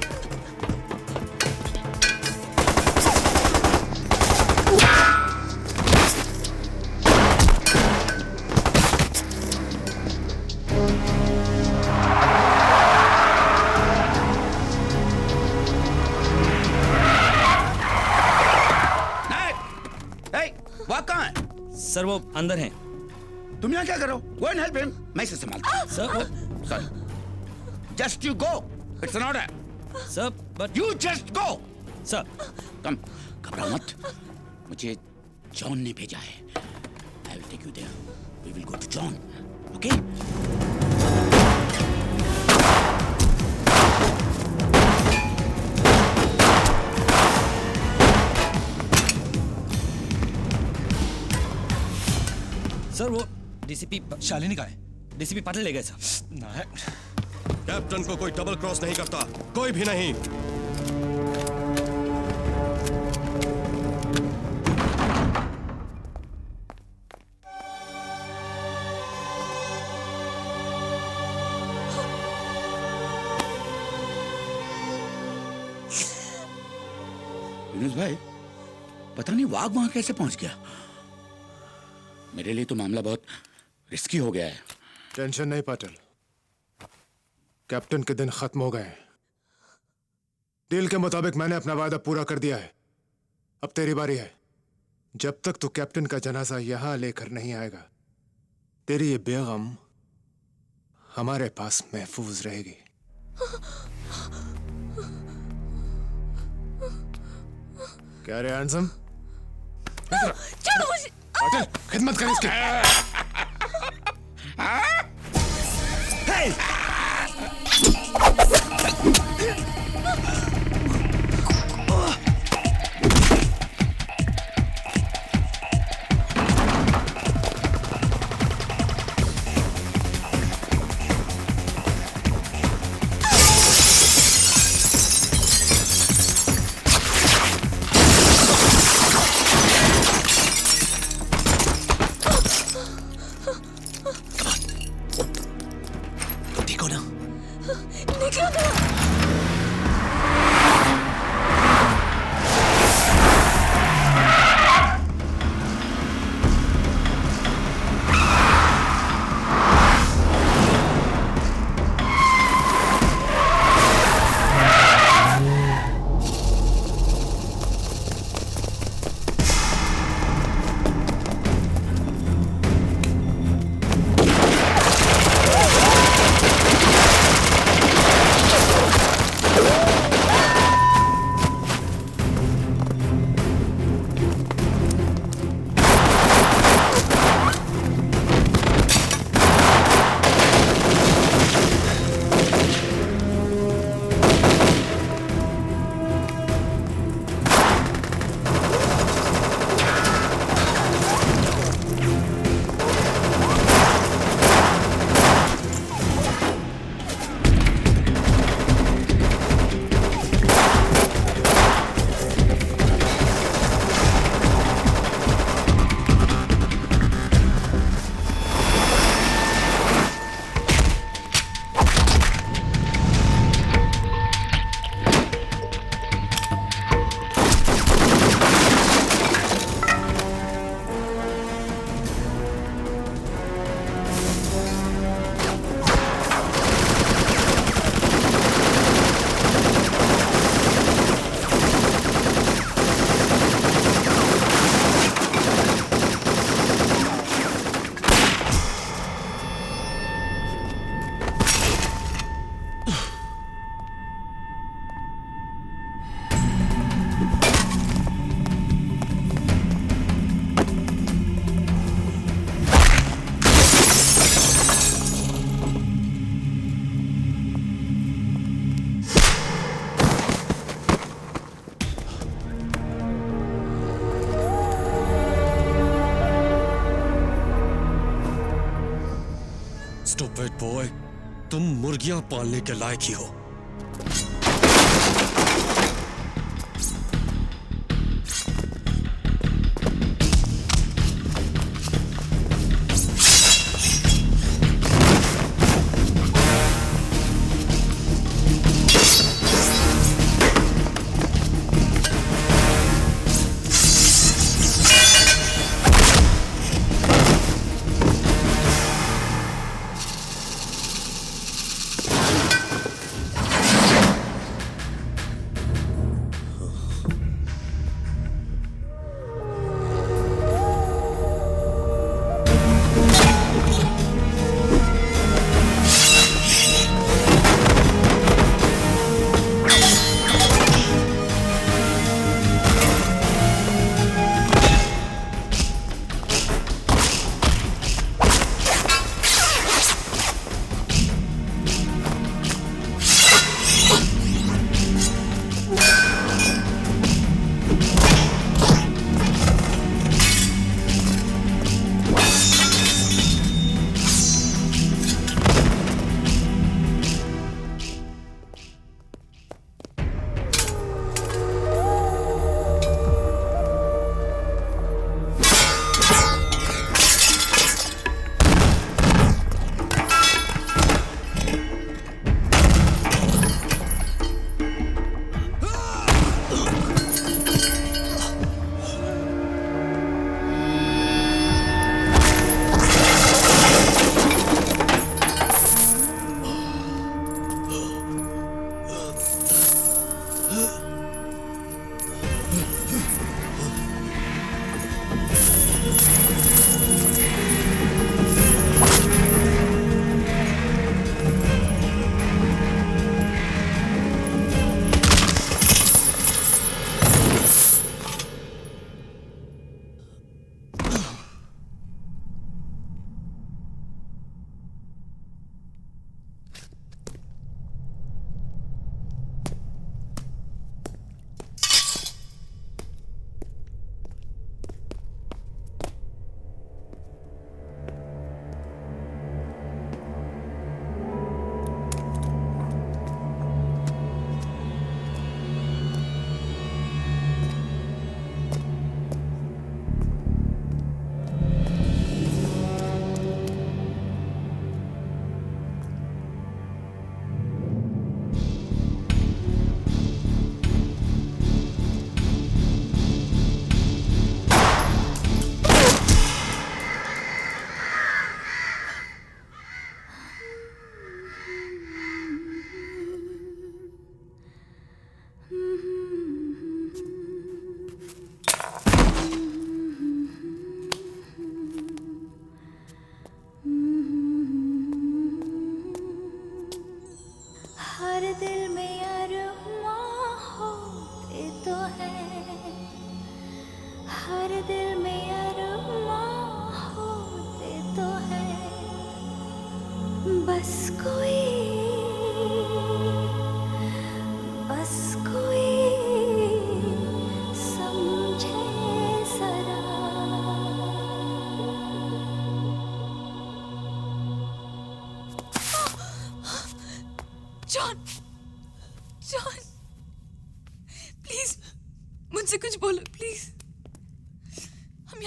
सर वो अंदर हैं। तुम यहाँ क्या करो गो एंड हेल्प हिम मैं इसे संभालता sir sir sorry just you go it's an order sir but you just go sir. Come घबराओ मत। मुझे जॉन ने भेजा है। I will take you there we will go to John okay sir वो डीसीपी शालिनी का है। डीसीपी पाटिल ले गए सर। ना है। कैप्टन को कोई डबल क्रॉस नहीं करता। कोई भी नहीं। विनोद भाई पता नहीं वाघ वहाँ कैसे पहुँच गया? मेरे लिए तो मामला बहुत रिस्की हो गया है। टेंशन नहीं पाटिल कैप्टन के दिन खत्म हो गए हैं। डील के मुताबिक मैंने अपना वादा पूरा कर दिया है। अब तेरी बारी है। जब तक तू कैप्टन का जनाजा यहाँ लेकर नहीं आएगा तेरी ये बेगम हमारे पास महफूज रहेगी। क्या रे हैंडसम छोड़ो मुझे पाटिल खिदमत कर इसकी देखो स्टूपिड बॉय तुम मुर्गियाँ पालने के लायक ही हो।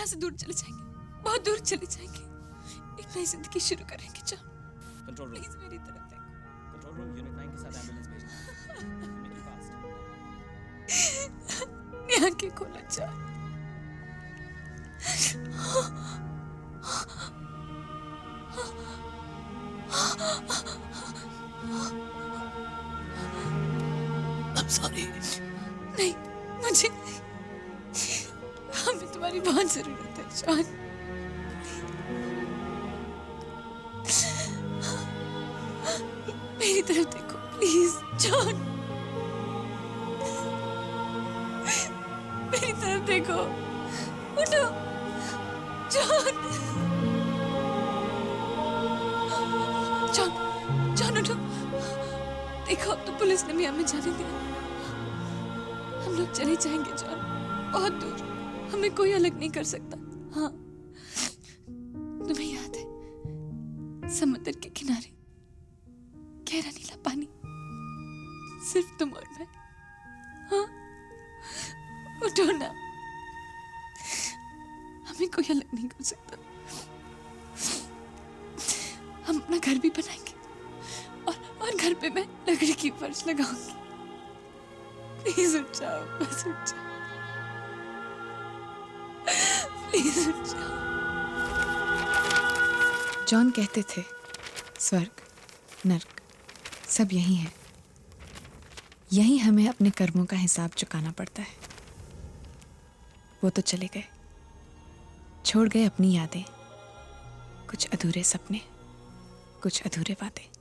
यहाँ से दूर चले जाएँगे। बहुत दूर चले जाएँगे। एक नई ज़िंदगी शुरू करेंगे चार कंट्रोल रूम प्लीज़ मेरी तरफ़ देखो। कंट्रोल रूम यूनिट 9 के साथ एंबुलेंस भेजना यहाँ के खोला चार I'm sorry. भी बहुत ज़रूरत है मैं कोई अलग नहीं कर सकता। कर्मों का हिसाब चुकाना पड़ता है। वो तो चले गए। छोड़ गए अपनी यादें। कुछ अधूरे सपने, कुछ अधूरे वादे।